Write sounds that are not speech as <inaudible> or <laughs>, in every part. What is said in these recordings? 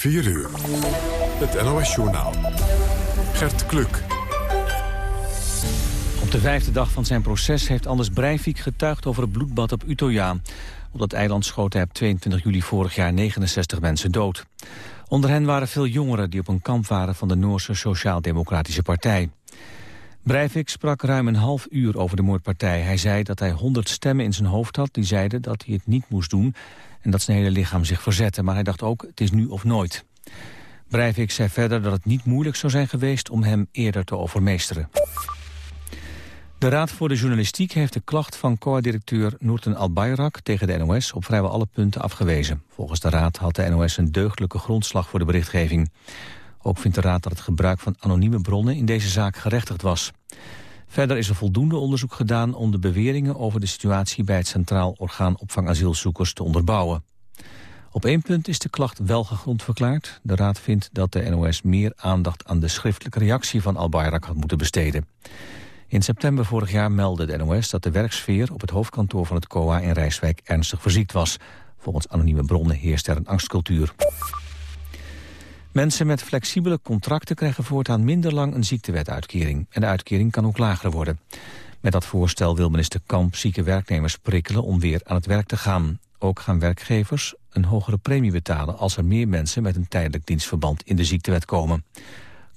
4 uur. Het NOS-journaal. Gert Kluk. Op de vijfde dag van zijn proces heeft Anders Breivik getuigd over het bloedbad op Utøya. Op dat eiland schoten hij op 22 juli vorig jaar 69 mensen dood. Onder hen waren veel jongeren die op een kamp waren van de Noorse Sociaal-Democratische Partij. Breivik sprak ruim een half uur over de moordpartij. Hij zei dat hij honderd stemmen in zijn hoofd had die zeiden dat hij het niet moest doen en dat zijn hele lichaam zich verzette. Maar hij dacht ook, het is nu of nooit. Breivik zei verder dat het niet moeilijk zou zijn geweest om hem eerder te overmeesteren. De Raad voor de Journalistiek heeft de klacht van COA-directeur Noorten Albayrak tegen de NOS op vrijwel alle punten afgewezen. Volgens de Raad had de NOS een deugdelijke grondslag voor de berichtgeving. Ook vindt de Raad dat het gebruik van anonieme bronnen in deze zaak gerechtigd was. Verder is er voldoende onderzoek gedaan om de beweringen over de situatie bij het Centraal Orgaan Opvang Asielzoekers te onderbouwen. Op één punt is de klacht wel gegrond verklaard. De Raad vindt dat de NOS meer aandacht aan de schriftelijke reactie van Al-Bayrak had moeten besteden. In september vorig jaar meldde de NOS dat de werksfeer op het hoofdkantoor van het COA in Rijswijk ernstig verziekt was. Volgens anonieme bronnen heerst er een angstcultuur. Mensen met flexibele contracten krijgen voortaan minder lang een ziektewetuitkering. En de uitkering kan ook lager worden. Met dat voorstel wil minister Kamp zieke werknemers prikkelen om weer aan het werk te gaan. Ook gaan werkgevers een hogere premie betalen als er meer mensen met een tijdelijk dienstverband in de ziektewet komen.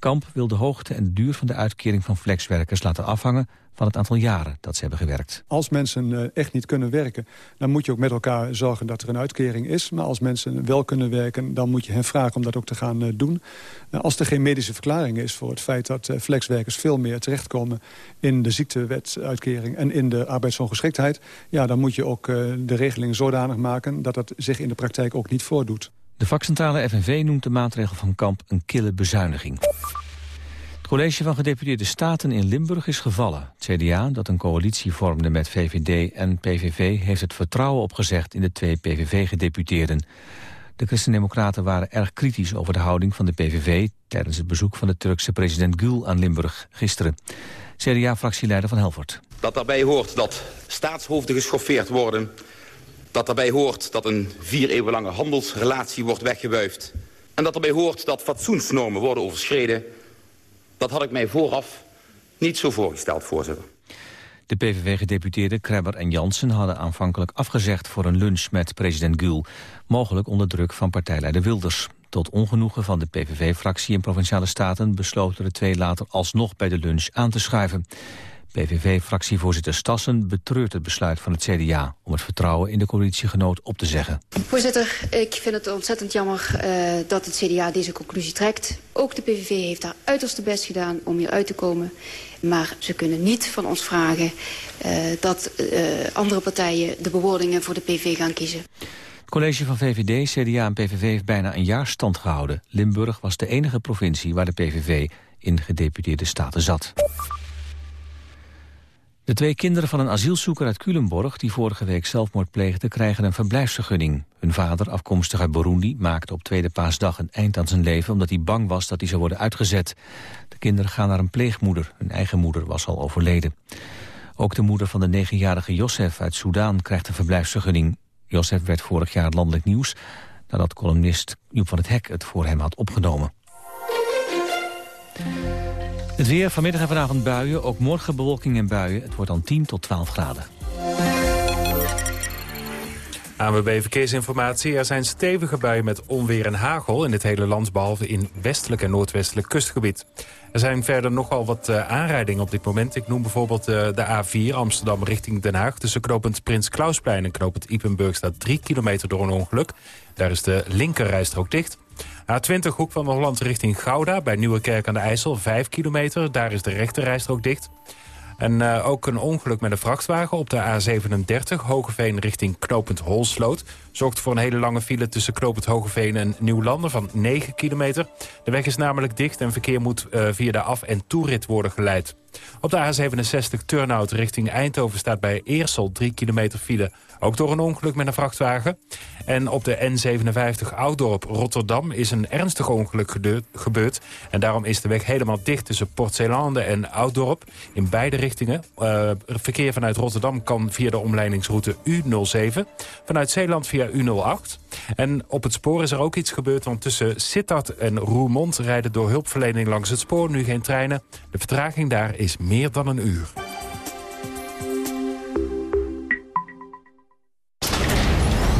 Kamp wil de hoogte en de duur van de uitkering van flexwerkers laten afhangen van het aantal jaren dat ze hebben gewerkt. Als mensen eh, echt niet kunnen werken, dan moet je ook met elkaar zorgen dat er een uitkering is. Maar als mensen wel kunnen werken, dan moet je hen vragen om dat ook te gaan eh, doen. Eh, als er geen medische verklaring is voor het feit dat flexwerkers veel meer terechtkomen in de ziektewetuitkering en in de arbeidsongeschiktheid, ja, dan moet je ook de regeling zodanig maken dat dat zich in de praktijk ook niet voordoet. De vakcentrale FNV noemt de maatregel van Kamp een kille bezuiniging. Het college van gedeputeerde staten in Limburg is gevallen. Het CDA, dat een coalitie vormde met VVD en PVV... heeft het vertrouwen opgezegd in de twee PVV-gedeputeerden. De Christen-Democraten waren erg kritisch over de houding van de PVV... tijdens het bezoek van de Turkse president Gül aan Limburg gisteren. CDA-fractieleider Van Helvert. Dat daarbij hoort dat staatshoofden geschoffeerd worden dat daarbij hoort dat een vier eeuwen lange handelsrelatie wordt weggewuifd. En dat erbij hoort dat fatsoensnormen worden overschreden. Dat had ik mij vooraf niet zo voorgesteld, voorzitter. De PVV-gedeputeerden Krebber en Jansen hadden aanvankelijk afgezegd voor een lunch met president Gül. Mogelijk onder druk van partijleider Wilders. Tot ongenoegen van de PVV-fractie in Provinciale Staten besloten de twee later alsnog bij de lunch aan te schuiven. PVV-fractievoorzitter Stassen betreurt het besluit van het CDA... om het vertrouwen in de coalitiegenoot op te zeggen. Voorzitter, ik vind het ontzettend jammer uh, dat het CDA deze conclusie trekt. Ook de PVV heeft haar uiterste best gedaan om hier uit te komen. Maar ze kunnen niet van ons vragen uh, dat uh, andere partijen de bewoordingen voor de PV gaan kiezen. Het college van VVD, CDA en PVV heeft bijna een jaar stand gehouden. Limburg was de enige provincie waar de PVV in gedeputeerde staten zat. De twee kinderen van een asielzoeker uit Culemborg... die vorige week zelfmoord pleegden, krijgen een verblijfsvergunning. Hun vader, afkomstig uit Burundi, maakte op tweede paasdag een eind aan zijn leven... omdat hij bang was dat hij zou worden uitgezet. De kinderen gaan naar een pleegmoeder. Hun eigen moeder was al overleden. Ook de moeder van de negenjarige Josef uit Soudaan krijgt een verblijfsvergunning. Josef werd vorig jaar landelijk nieuws... nadat columnist Joep van het Hek het voor hem had opgenomen. Het weer vanmiddag en vanavond buien, ook morgen bewolking en buien. Het wordt dan 10 tot 12 graden. ANWB Verkeersinformatie. Er zijn stevige buien met onweer en hagel in het hele land... behalve in westelijk en noordwestelijk kustgebied. Er zijn verder nogal wat uh, aanrijdingen op dit moment. Ik noem bijvoorbeeld uh, de A4 Amsterdam richting Den Haag... tussen knooppunt Prins Klausplein en knooppunt Ipenburg... staat 3 kilometer door een ongeluk. Daar is de linkerrijstrook dicht. A20 Hoek van Holland richting Gouda bij Nieuwekerk aan de IJssel, 5 kilometer. Daar is de rechterrijstrook dicht. En uh, ook een ongeluk met een vrachtwagen op de A37, Hogeveen richting Knopend Holsloot. Zorgt voor een hele lange file tussen Knopend Hogeveen en Nieuwlanden van 9 kilometer. De weg is namelijk dicht en verkeer moet uh, via de af- en toerit worden geleid. Op de A67 Turnhout richting Eindhoven staat bij Eersel 3 kilometer file Ook door een ongeluk met een vrachtwagen. En op de N57 Oudorp Rotterdam is een ernstig ongeluk gebeurd. En daarom is de weg helemaal dicht tussen Port Zeelande en Ouddorp. In beide richtingen. Uh, verkeer vanuit Rotterdam kan via de omleidingsroute U07. Vanuit Zeeland via U08. En op het spoor is er ook iets gebeurd. Want tussen Sittard en Roermond rijden door hulpverlening langs het spoor nu geen treinen. De vertraging daar is meer dan een uur.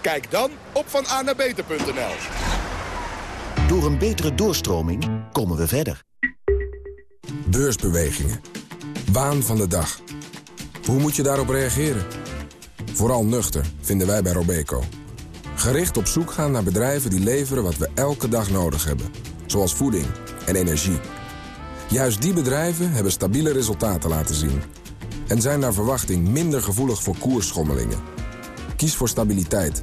Kijk dan op vananabeter.nl. Door een betere doorstroming komen we verder. Beursbewegingen. Waan van de dag. Hoe moet je daarop reageren? Vooral nuchter, vinden wij bij Robeco. Gericht op zoek gaan naar bedrijven die leveren wat we elke dag nodig hebben. Zoals voeding en energie. Juist die bedrijven hebben stabiele resultaten laten zien. En zijn naar verwachting minder gevoelig voor koersschommelingen. Kies voor stabiliteit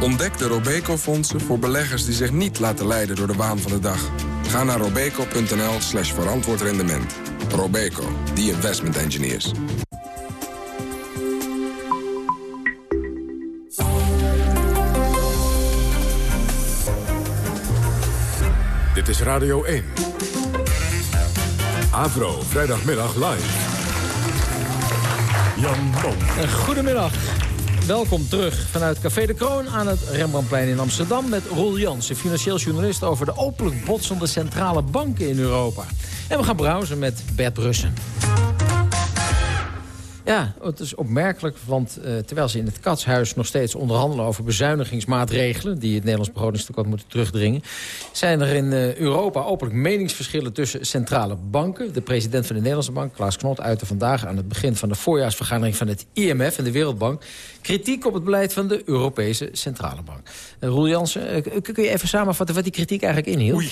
Ontdek de Robeco-fondsen voor beleggers die zich niet laten leiden door de waan van de dag. Ga naar robeco.nl slash verantwoord rendement. Robeco, the investment engineers. Dit is Radio 1. Avro, vrijdagmiddag live. Jan Mom. Goedemiddag. Welkom terug vanuit Café de Kroon aan het Rembrandtplein in Amsterdam... met Roel Jansen, financieel journalist over de openlijk botsende centrale banken in Europa. En we gaan browsen met Bert Brussen. Ja, het is opmerkelijk, want uh, terwijl ze in het Katshuis nog steeds onderhandelen over bezuinigingsmaatregelen... die het Nederlands begrotingstekort moeten terugdringen... zijn er in uh, Europa openlijk meningsverschillen tussen centrale banken. De president van de Nederlandse Bank, Klaas Knot, uitte vandaag... aan het begin van de voorjaarsvergadering van het IMF en de Wereldbank... kritiek op het beleid van de Europese Centrale Bank. Uh, Roel Jansen, kun je even samenvatten wat die kritiek eigenlijk inhield? Oei,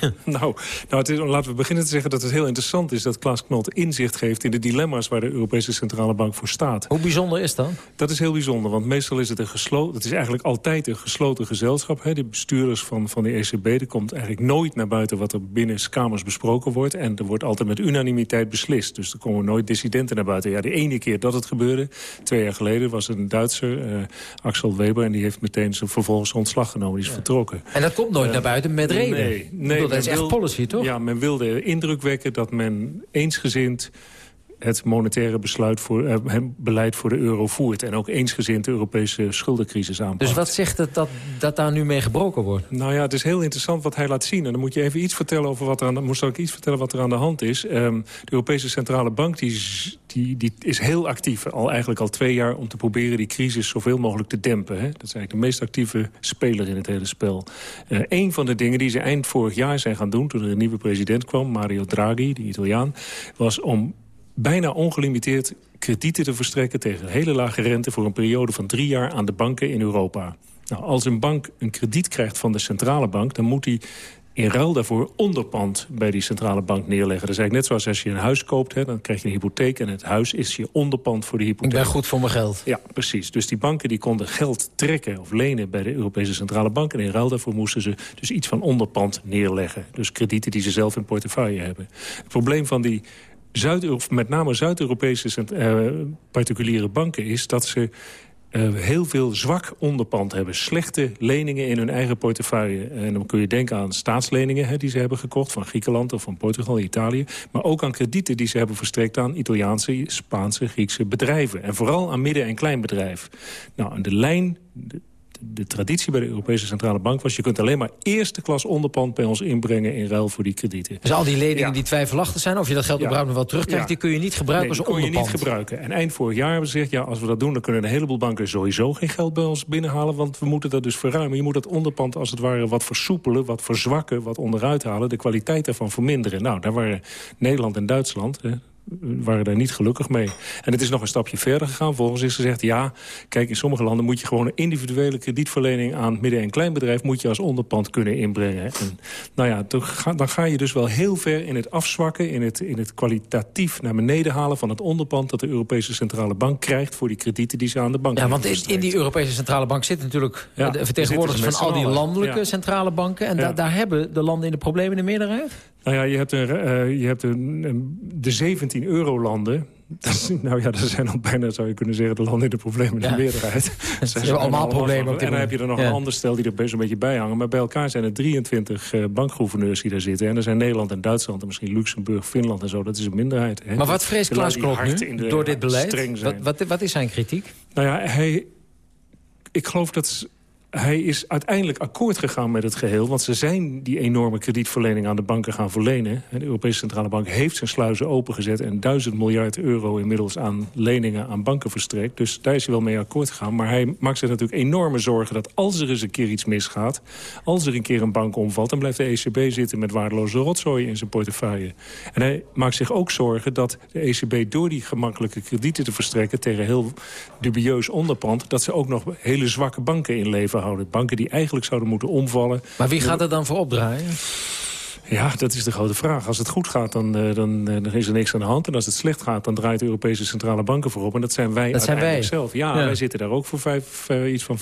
<laughs> nou, nou het is, laten we beginnen te zeggen dat het heel interessant is... dat Klaas Knot inzicht geeft in de dilemma's waar de Europese Centrale centrale bank voor staat. Hoe bijzonder is dat? Dat is heel bijzonder, want meestal is het een gesloten... het is eigenlijk altijd een gesloten gezelschap. Hè. De bestuurders van, van de ECB, er komt eigenlijk nooit naar buiten... wat er binnen kamers besproken wordt. En er wordt altijd met unanimiteit beslist. Dus er komen nooit dissidenten naar buiten. Ja, de ene keer dat het gebeurde, twee jaar geleden... was een Duitser, uh, Axel Weber... en die heeft meteen zijn vervolgens ontslag genomen. Die is vertrokken. En dat komt nooit uh, naar buiten met reden? Nee. nee dat is echt policy, toch? Ja, men wilde indruk wekken dat men eensgezind het monetaire besluit voor, uh, beleid voor de euro voert. En ook eensgezind de Europese schuldencrisis aanpakt. Dus wat zegt het dat, dat daar nu mee gebroken wordt? Nou ja, het is heel interessant wat hij laat zien. En dan moet je even iets vertellen over wat er aan de, moest ik iets vertellen wat er aan de hand is. Um, de Europese Centrale Bank die, die, die is heel actief, al eigenlijk al twee jaar... om te proberen die crisis zoveel mogelijk te dempen. Hè? Dat is eigenlijk de meest actieve speler in het hele spel. Uh, een van de dingen die ze eind vorig jaar zijn gaan doen... toen er een nieuwe president kwam, Mario Draghi, de Italiaan... was om bijna ongelimiteerd kredieten te verstrekken... tegen hele lage rente voor een periode van drie jaar aan de banken in Europa. Nou, als een bank een krediet krijgt van de centrale bank... dan moet hij in ruil daarvoor onderpand bij die centrale bank neerleggen. Dat is eigenlijk net zoals als je een huis koopt, hè, dan krijg je een hypotheek... en het huis is je onderpand voor de hypotheek. Ik ben goed voor mijn geld. Ja, precies. Dus die banken die konden geld trekken of lenen bij de Europese Centrale Bank... en in ruil daarvoor moesten ze dus iets van onderpand neerleggen. Dus kredieten die ze zelf in portefeuille hebben. Het probleem van die Zuid met name Zuid-Europese uh, particuliere banken is dat ze uh, heel veel zwak onderpand hebben. Slechte leningen in hun eigen portefeuille. En dan kun je denken aan staatsleningen hè, die ze hebben gekocht... van Griekenland of van Portugal, Italië. Maar ook aan kredieten die ze hebben verstrekt aan Italiaanse, Spaanse, Griekse bedrijven. En vooral aan midden- en kleinbedrijf. Nou, de lijn de traditie bij de Europese Centrale Bank was... je kunt alleen maar eerste klas onderpand bij ons inbrengen... in ruil voor die kredieten. Dus al die leningen die twijfelachtig zijn... of je dat geld überhaupt nog wel terugkrijgt... die kun je niet gebruiken nee, als onderpand. kun je niet gebruiken. En eind vorig jaar hebben ze gezegd... ja, als we dat doen, dan kunnen een heleboel banken sowieso geen geld bij ons binnenhalen... want we moeten dat dus verruimen. Je moet dat onderpand als het ware wat versoepelen, wat verzwakken... wat onderuit halen, de kwaliteit daarvan verminderen. Nou, daar waren Nederland en Duitsland... Hè, waren daar niet gelukkig mee. En het is nog een stapje verder gegaan. Volgens is gezegd, ja, kijk, in sommige landen moet je gewoon een individuele kredietverlening aan midden- en kleinbedrijf moet je als onderpand kunnen inbrengen. En, nou ja, dan ga je dus wel heel ver in het afzwakken, in het, in het kwalitatief naar beneden halen van het onderpand dat de Europese Centrale Bank krijgt voor die kredieten die ze aan de bank Ja, want in, in, die Europese Centrale Bank zitten natuurlijk ja, de vertegenwoordigers van al die landelijke centrale banken. En daar hebben de landen in de problemen de meerderheid? Nou ja, je hebt, een, uh, je hebt een, de 17 eurolanden. <laughs> nou ja, dat zijn al bijna, zou je kunnen zeggen, de landen in de problemen in de meerderheid. <laughs> Ze hebben allemaal problemen. En dan heb je er nog een ander stel die er best een beetje bij hangen. Maar bij elkaar zijn er 23 uh, bankgouverneurs die daar zitten. En er zijn Nederland en Duitsland en misschien Luxemburg, Finland en zo. Dat is een minderheid. Hè? Maar wat vreest Klaas Klok nu door dit beleid? Wat, wat, wat is zijn kritiek? Nou ja, hij, ik geloof dat hij is uiteindelijk akkoord gegaan met het geheel. Want ze zijn die enorme kredietverlening aan de banken gaan verlenen. De Europese Centrale Bank heeft zijn sluizen opengezet... en duizend miljard euro inmiddels aan leningen aan banken verstrekt. Dus daar is hij wel mee akkoord gegaan. Maar hij maakt zich natuurlijk enorme zorgen dat als er eens een keer iets misgaat... als er een keer een bank omvalt... dan blijft de ECB zitten met waardeloze rotzooi in zijn portefeuille. En hij maakt zich ook zorgen dat de ECB door die gemakkelijke kredieten te verstrekken... tegen heel dubieus onderpand... dat ze ook nog hele zwakke banken inleveren houden. Banken die eigenlijk zouden moeten omvallen. Maar wie gaat er dan voor opdraaien? Ja, dat is de grote vraag. Als het goed gaat, dan, uh, dan, uh, dan, is er niks aan de hand. En als het slecht gaat, dan draait de Europese Centrale Banken voorop. En dat zijn wij dat zijn wij. zelf. Ja, wij zitten daar ook voor vijf, uh, iets van 5%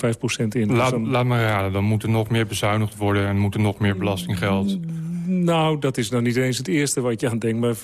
in. Laat, dus dan... laat maar raden, dan moet er nog meer bezuinigd worden... en moet er nog meer belastinggeld... Nou, dat is nou niet eens het eerste wat je aan denkt. Maar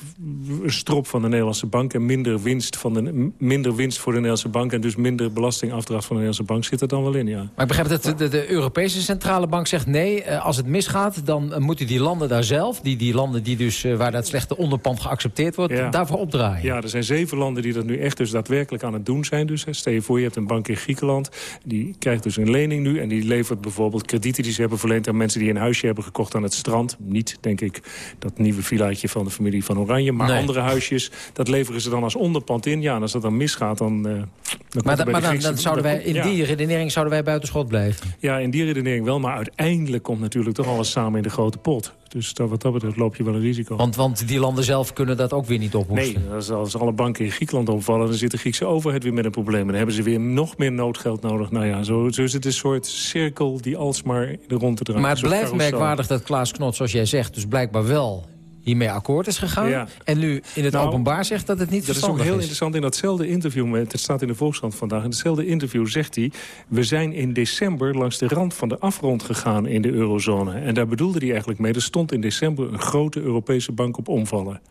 een strop van de Nederlandse bank en minder winst, van de, minder winst voor de Nederlandse bank... en dus minder belastingafdracht van de Nederlandse bank zit er dan wel in, ja. Maar ik begrijp dat de, de, Europese Centrale Bank zegt... nee, als het misgaat, dan moeten die landen daar zelf... die, die landen die dus, waar dat slechte onderpand geaccepteerd wordt... Ja. daarvoor opdraaien. Ja, er zijn zeven landen die dat nu echt dus daadwerkelijk aan het doen zijn. Dus, stel je voor, je hebt een bank in Griekenland. Die krijgt dus een lening nu en die levert bijvoorbeeld kredieten... die ze hebben verleend aan mensen die een huisje hebben gekocht aan het strand. Niet denk ik, dat nieuwe villaatje van de familie van Oranje. Maar andere huisjes, dat leveren ze dan als onderpand in. Ja, en als dat dan misgaat, dan... Uh, dan maar, maar dan, dan, zouden wij, in die redenering zouden wij buitenschot blijven? Ja, in die redenering wel. Maar uiteindelijk komt natuurlijk toch alles samen in de grote pot. Dus dat, wat dat betreft loop je wel een risico. Want, want die landen zelf kunnen dat ook weer niet ophoesten? Nee, als, als alle banken in Griekenland opvallen... dan zit de Griekse overheid weer met een probleem. En dan hebben ze weer nog meer noodgeld nodig. Nou ja, zo, zo is het een soort cirkel die alsmaar in de rond te draaien. Maar het blijft merkwaardig dat Klaas Knot, zoals jij zegt... dus blijkbaar wel hiermee akkoord is gegaan. En nu in het nou, openbaar zegt dat het niet Dat is ook heel interessant. In datzelfde interview, met, het staat in de Volkskrant vandaag... in hetzelfde interview zegt hij... we zijn in december langs de rand van de afgrond gegaan in de eurozone. En daar bedoelde hij eigenlijk mee... er stond in december een grote Europese bank op omvallen.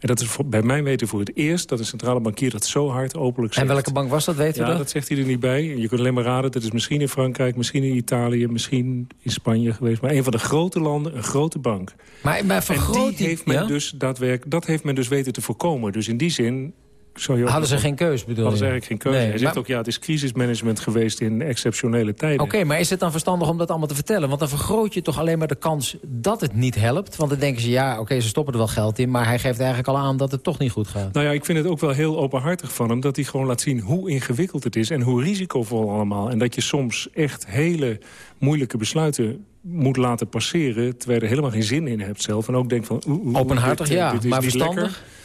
En dat is voor, bij mijn weten voor het eerst dat een centrale bankier dat zo hard openlijk zegt. En welke bank was dat, weet u ja, dat? zegt hij er niet bij. Je kunt alleen maar raden, dat is misschien in Frankrijk, misschien in Italië... misschien in Spanje geweest. Maar een van de grote landen, een grote bank. Maar, maar en die heeft men ja? dus daadwerkelijk, dat heeft men dus weten te voorkomen. Dus in die zin Hadden ze geen keus, bedoel Hadden ze eigenlijk geen keuze. Hij zegt ook, ja, het is crisismanagement geweest in exceptionele tijden. Oké, maar is het dan verstandig om dat allemaal te vertellen? Want dan vergroot je toch alleen maar de kans dat het niet helpt? Want dan denken ze, ja, oké, ze stoppen er wel geld in... maar hij geeft eigenlijk al aan dat het toch niet goed gaat. Nou ja, ik vind het ook wel heel openhartig van hem... dat hij gewoon laat zien hoe ingewikkeld het is en hoe risicovol allemaal. En dat je soms echt hele moeilijke besluiten moet laten passeren... terwijl je er helemaal geen zin in hebt zelf. En ook denkt van... Openhartig, dit, ja, dit maar verstandig? Lekker.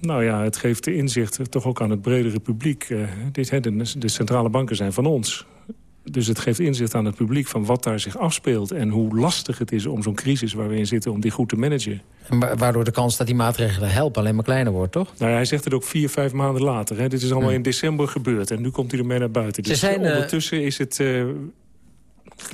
Nou ja, het geeft de inzicht toch ook aan het bredere publiek. Uh, dit, de, de centrale banken zijn van ons. Dus het geeft inzicht aan het publiek van wat daar zich afspeelt... en hoe lastig het is om zo'n crisis waar we in zitten... om die goed te managen. En waardoor de kans dat die maatregelen helpen alleen maar kleiner wordt, toch? Nou ja, hij zegt het ook vier, vijf maanden later. Hè. Dit is allemaal in december gebeurd en nu komt hij ermee naar buiten. Dus zijn, uh... ondertussen is het... Uh,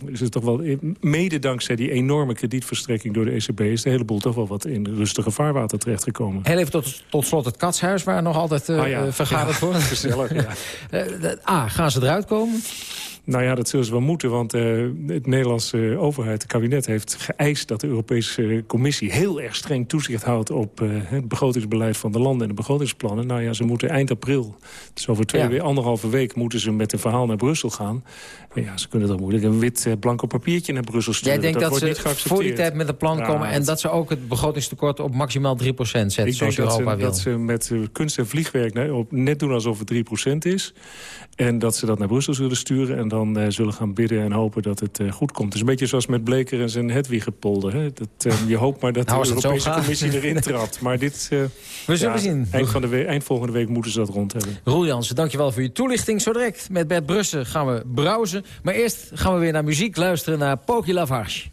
is het toch wel, mede dankzij die enorme kredietverstrekking door de ECB... is de hele boel toch wel wat in rustige vaarwater terechtgekomen. Heel even tot, tot slot het katshuis waar nog altijd uh, ah, ja. vergaderd ja, wordt. Gezellig, ja. <laughs> A, gaan ze eruit komen? Nou ja, dat zullen ze wel moeten, want uh, het Nederlandse overheid, het kabinet... heeft geëist dat de Europese Commissie heel erg streng toezicht houdt... op uh, het begrotingsbeleid van de landen en de begrotingsplannen. Nou ja, ze moeten eind april, dus over twee, ja. anderhalve week... moeten ze met een verhaal naar Brussel gaan. En ja, ze kunnen toch moeilijk een wit uh, blanco papiertje naar Brussel sturen. Jij denkt dat, dat ze voor die tijd met een plan ja, komen... en dat ze ook het begrotingstekort op maximaal 3% zetten, ik zoals Europa dat wil? dat ze met kunst en vliegwerk net doen alsof het 3% is... en dat ze dat naar Brussel zullen sturen... en dan uh, zullen gaan bidden en hopen dat het uh, goed komt. Het is een beetje zoals met Bleker en zijn Hedwigepolder. Hè? Dat, uh, je hoopt maar dat nou, de Europese Commissie <laughs> erin trapt. Maar dit... Uh, We zullen ja, zien. Eind, van de week, eind volgende week moeten ze dat rond hebben. Roel Jansen, dankjewel voor je toelichting. Zo direct met Bert Brussen gaan we browsen. Maar eerst gaan we weer naar muziek luisteren naar Poki Lavarche.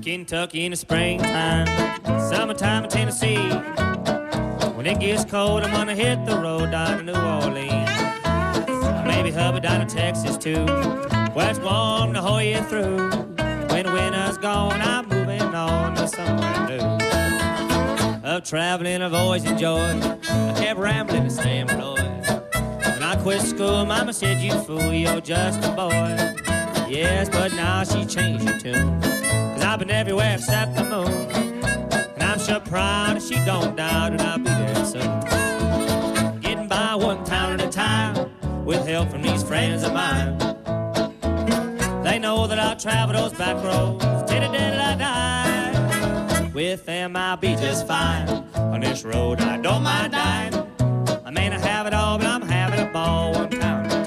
Kentucky in the springtime, summertime in Tennessee. When it gets cold, I'm gonna hit the road down to New Orleans. Maybe hubba down to Texas too, where it's warm to hoe you through. When the winter's gone, I'm moving on to somewhere new. Of traveling, I've always enjoyed. I kept rambling and staying employed. When I quit school, Mama said, "You fool, you're just a boy." Yes, but now she changed her tune. Cause I've been everywhere except the moon. And sure proud that she don't doubt it, I'll be there soon. Getting by one town at a time with help from these friends of mine. They know that I'll travel those back roads till the day that I die. With them I'll be just fine. On this road I don't mind dying. I may not have it all, but I'm having a ball one town at a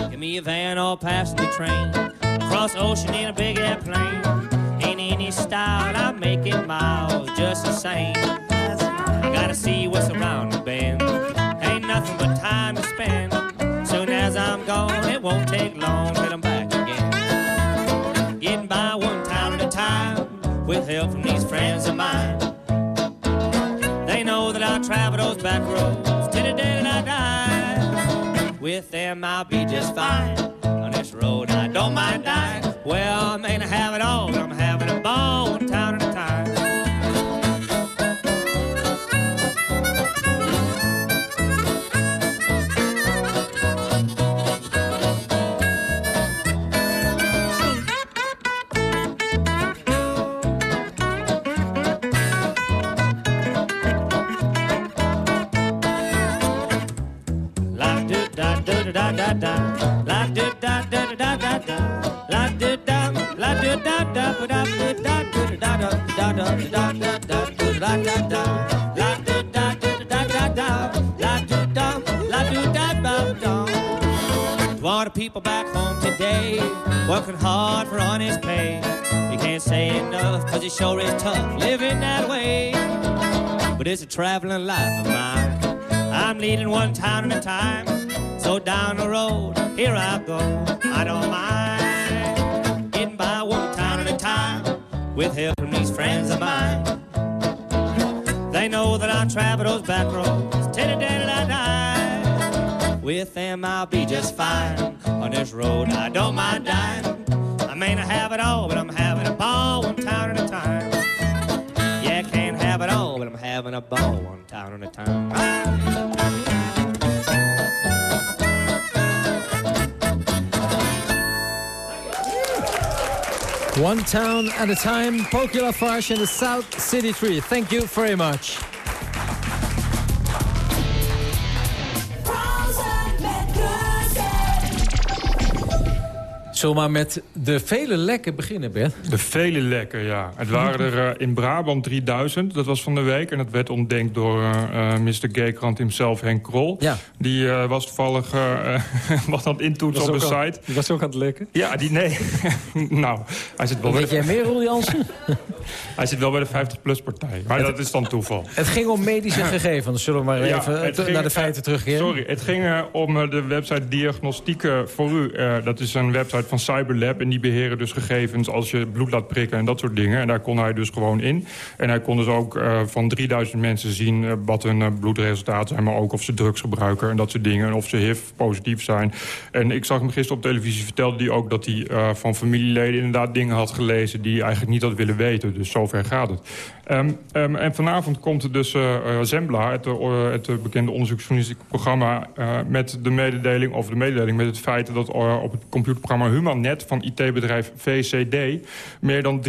time. Give me a van or passenger train. Across the ocean in a big airplane. Ain't any style, I make it miles just the same. I gotta see what's around the bend. Ain't nothing but time to spend. Soon as I'm gone, it won't take long till I'm back again. Getting by one town at a time with help from these friends of mine. They know that I'll travel those back roads till the day that I die. With them, I'll be just fine this road, I don't mind dying. Well, I may not have it all, I'm having a ball, town and time. da da da home today, working hard for honest pay. You can't say enough, cause it sure is tough living that way. But it's a traveling life of mine. I'm leading one town at a time. So down the road, here I go. I don't mind getting by one town at a time with help from these friends of mine. They know that I travel those back roads till the day I die. With them, I'll be just fine on this road. I don't mind dying. I may not have it all, but I'm having a ball one town at a time. Yeah, I can't have it all, but I'm having a ball one town at a time. One town at a time, Poki Lafarge and the South City Tree. Thank you very much. Zullen we maar met de vele lekken beginnen, Bert? De vele lekken, ja. Het waren er uh, in Brabant 3000, dat was van de week. En dat werd ontdekt door uh, uh, Mr. Gaykrant himself, Henk Krol. Ja. Die was toevallig <laughs> wat aan het intoetsen op de site. die was ook aan het lekken? Ja, die, nee. <laughs> nou, hij zit wel... Weet jij meer, Roel Jansen? <laughs> hij zit wel bij de 50-plus-partij. Maar het, dat is dan toeval. Het ging om medische gegevens. Zullen we maar even ging, naar de feiten terugkeren? Sorry, het ging om de website Diagnostieken voor U. dat is een website van Cyberlab. En die beheren dus gegevens als je bloed laat prikken en dat soort dingen. En daar kon hij dus gewoon in. En hij kon dus ook uh, van 3000 mensen zien uh, wat hun uh, bloedresultaten zijn... maar ook of ze drugs gebruiken en dat soort dingen. En of ze HIV-positief zijn. En ik zag hem gisteren op televisie, vertelde hij ook... dat hij van familieleden inderdaad dingen had gelezen... die hij eigenlijk niet had willen weten. Dus zover gaat het. Um, um, en vanavond komt er dus Zembla, het, het bekende onderzoeksjournalistieke programma... met de mededeling, of de mededeling met het feit dat op het computerprogramma Humanet van IT-bedrijf VCD... meer dan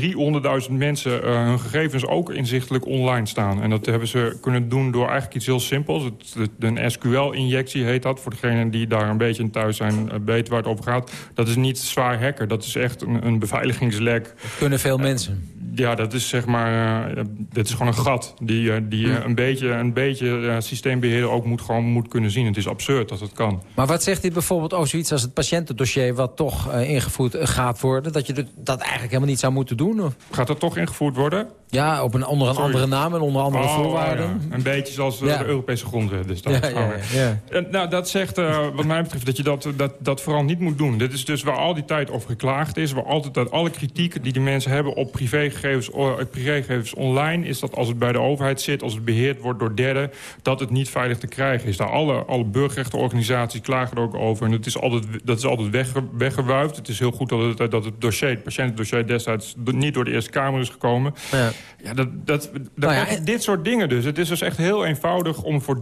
300.000 mensen uh, hun gegevens ook inzichtelijk online staan. En dat hebben ze kunnen doen door eigenlijk iets heel simpels. Het, het, een SQL-injectie heet dat. Voor degenen die daar een beetje in thuis zijn, uh, weten waar het over gaat. Dat is niet zwaar hacken. Dat is echt een, een beveiligingslek. Dat kunnen veel mensen. Ja, dat is zeg maar... Dit is gewoon een gat die, die een beetje, een beetje systeembeheerder ook moet, gewoon moet kunnen zien. Het is absurd dat het kan. Maar wat zegt dit bijvoorbeeld over zoiets als het patiëntendossier... wat toch ingevoerd gaat worden? Dat je dat eigenlijk helemaal niet zou moeten doen? Of? Gaat dat toch ingevoerd worden? Ja, op een, onder een Sorry. andere naam en onder andere oh, voorwaarden. Ja. Een beetje zoals ja. de Europese grondwet. Dus dat, ja, en, nou, dat zegt uh, wat mij betreft dat je dat, dat, dat vooral niet moet doen. Dit is dus waar al die tijd over geklaagd is. Waar altijd dat alle kritiek die de mensen hebben op privégegevens, privégegevens online... is dat als het bij de overheid zit, als het beheerd wordt door derden... dat het niet veilig te krijgen is. Daar alle, alle burgerrechtenorganisaties klagen er ook over. En het is altijd, dat is altijd wegge, weggewuifd. Het is heel goed dat het, dat het dossier, het patiëntendossier destijds... niet door de Eerste Kamer is gekomen. Ja. Ja, dat, dat, dat nou ja, dit soort dingen dus. Het is dus echt heel eenvoudig om voor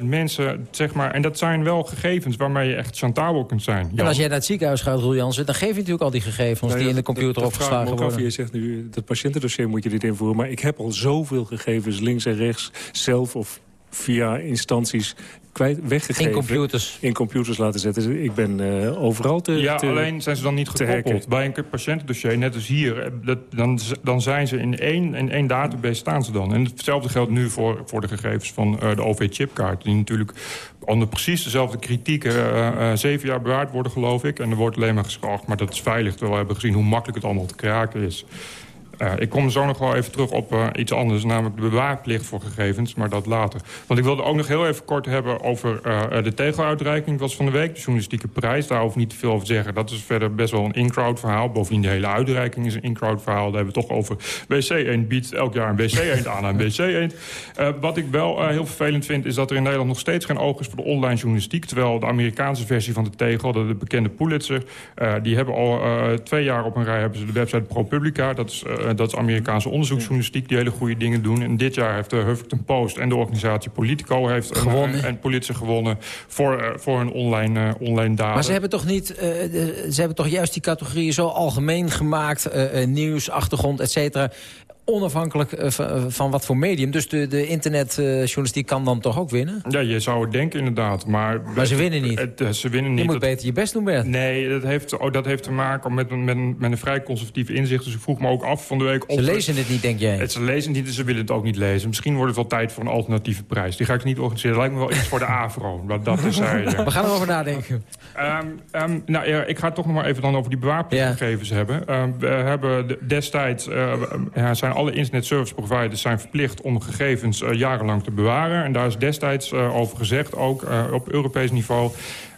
300.000 mensen, zeg maar... en dat zijn wel gegevens waarmee je echt chantabel kunt zijn. En als jij naar het ziekenhuis gaat, Roel Jansen... dan geef je natuurlijk al die gegevens die in de computer opgeslagen worden. Je zegt nu, dat patiëntendossier moet je dit invoeren... maar ik heb al zoveel gegevens links en rechts zelf of via instanties kwijt, weggegeven. In computers. In computers laten zetten. Dus ik ben uh, overal te Ja, te, alleen zijn ze dan niet gekoppeld. Bij een patiëntendossier, net als hier, eh, dat, dan, dan zijn ze in één, in één database staan ze dan. En hetzelfde geldt nu voor, voor de gegevens van uh, de OV-chipkaart. Die natuurlijk onder precies dezelfde kritiek uh, uh, zeven jaar bewaard worden, geloof ik. En er wordt alleen maar gezegd, maar dat is veilig. Terwijl we hebben gezien hoe makkelijk het allemaal te kraken is. Uh, ik kom zo nog wel even terug op uh, iets anders, namelijk de bewaarplicht voor gegevens, maar dat later. Want ik wilde ook nog heel even kort hebben over uh, de tegeluitreiking. was van de week, de journalistieke prijs, daar hoef ik niet te veel over te zeggen. Dat is verder best wel een in-crowd verhaal. Bovendien de hele uitreiking is een in-crowd verhaal. Daar hebben we toch over WC1 biedt elk jaar een WC1 aan aan WC1. wat ik wel heel vervelend vind, is dat er in Nederland nog steeds geen oog is voor de online journalistiek. Terwijl de Amerikaanse versie van de tegel, de, de bekende Pulitzer, die hebben al twee jaar op een rij hebben ze de website ProPublica. Dat is dat is Amerikaanse onderzoeksjournalistiek die hele goede dingen doen. En dit jaar heeft de Huffington Post en de organisatie Politico... heeft gewonnen. Een, en Pulitzer gewonnen voor, uh, voor hun online, online data. Maar ze hebben toch niet, ze hebben toch juist die categorieën zo algemeen gemaakt... nieuws, achtergrond, et cetera onafhankelijk uh, van wat voor medium. Dus de, de internetjournalistiek uh, kan dan toch ook winnen? Ja, je zou het denken inderdaad. Maar, maar ze winnen niet? Het, uh, ze winnen niet. Je moet beter je best doen, Bert. Nee, dat heeft, oh, dat heeft te maken met, met, met een vrij conservatief inzicht. Dus ik vroeg me ook af van de week... Ze lezen het niet, denk jij? Het, ze lezen het niet, ze willen het ook niet lezen. Misschien wordt het wel tijd voor een alternatieve prijs. Die ga ik niet organiseren. Dat lijkt me wel iets voor de AVRO. Maar dat is hij, <laughs> We gaan erover nadenken. Um, um, nou ja, ik ga het toch nog maar even dan over die bewaarplichtgegevens ja. hebben. Um, we hebben destijds... zijn alle internet service providers zijn verplicht om gegevens uh, jarenlang te bewaren. En daar is destijds uh, over gezegd, ook uh, op Europees niveau...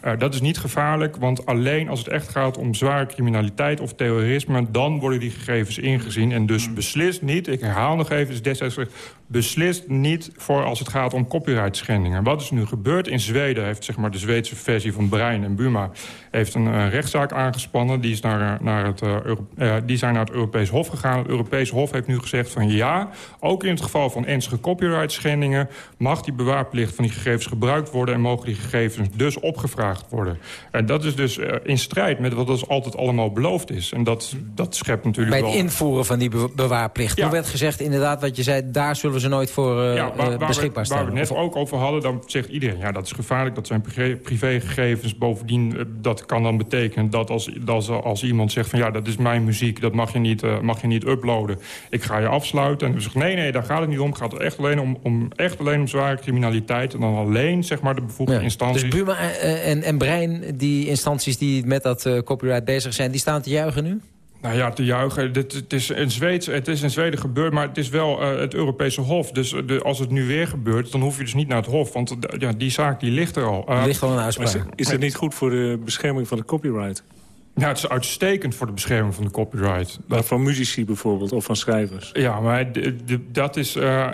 Uh, dat is niet gevaarlijk, want alleen als het echt gaat om zware criminaliteit of terrorisme... dan worden die gegevens ingezien. En dus beslist niet, ik herhaal nog even, is destijds gezegd... beslist niet voor als het gaat om copyright schendingen. Wat is nu gebeurd? In Zweden heeft zeg maar, de Zweedse versie van Brein en Buma... heeft een uh, rechtszaak aangespannen. Die, is naar, naar het, uh, uh, die zijn naar het Europees Hof gegaan. Het Europees Hof heeft nu gezegd van ja... ook in het geval van ernstige copyright schendingen... mag die bewaarplicht van die gegevens gebruikt worden... en mogen die gegevens dus opgevraagd worden. En dat is dus uh, in strijd met wat ons altijd allemaal beloofd is. En dat, dat schept natuurlijk Bij het wel... invoeren van die be bewaarplicht. Ja. Toen werd gezegd inderdaad wat je zei... daar zullen ze nooit voor uh, ja, waar, beschikbaar stellen. Waar we het net ook over hadden, dan zegt iedereen... ja, dat is gevaarlijk, dat zijn privégegevens. Bovendien, dat kan dan betekenen dat als, als, als iemand zegt... van ja, dat is mijn muziek, dat mag je niet, mag je niet uploaden. Ik ga je afsluiten. En dan zegt nee, nee, daar gaat het niet om. Het gaat echt alleen om, om, echt alleen om zware criminaliteit. En dan alleen, zeg maar, de bevoegde instanties. Dus Buma en, en Brein, die instanties die met dat copyright bezig zijn... die staan te juichen nu? Nou ja, te juichen. Dit, het, is in Zweeds, het is in Zweden gebeurd, maar het is wel uh, het Europese Hof. Dus de, als het nu weer gebeurt, dan hoef je dus niet naar het Hof. Want ja, die zaak die ligt er al. Uh, ligt al een uitspraak. Is, is het niet goed voor de bescherming van de copyright? Ja, het is uitstekend voor de bescherming van de copyright. Maar van muzici bijvoorbeeld, of van schrijvers? Ja, maar dat, is, uh,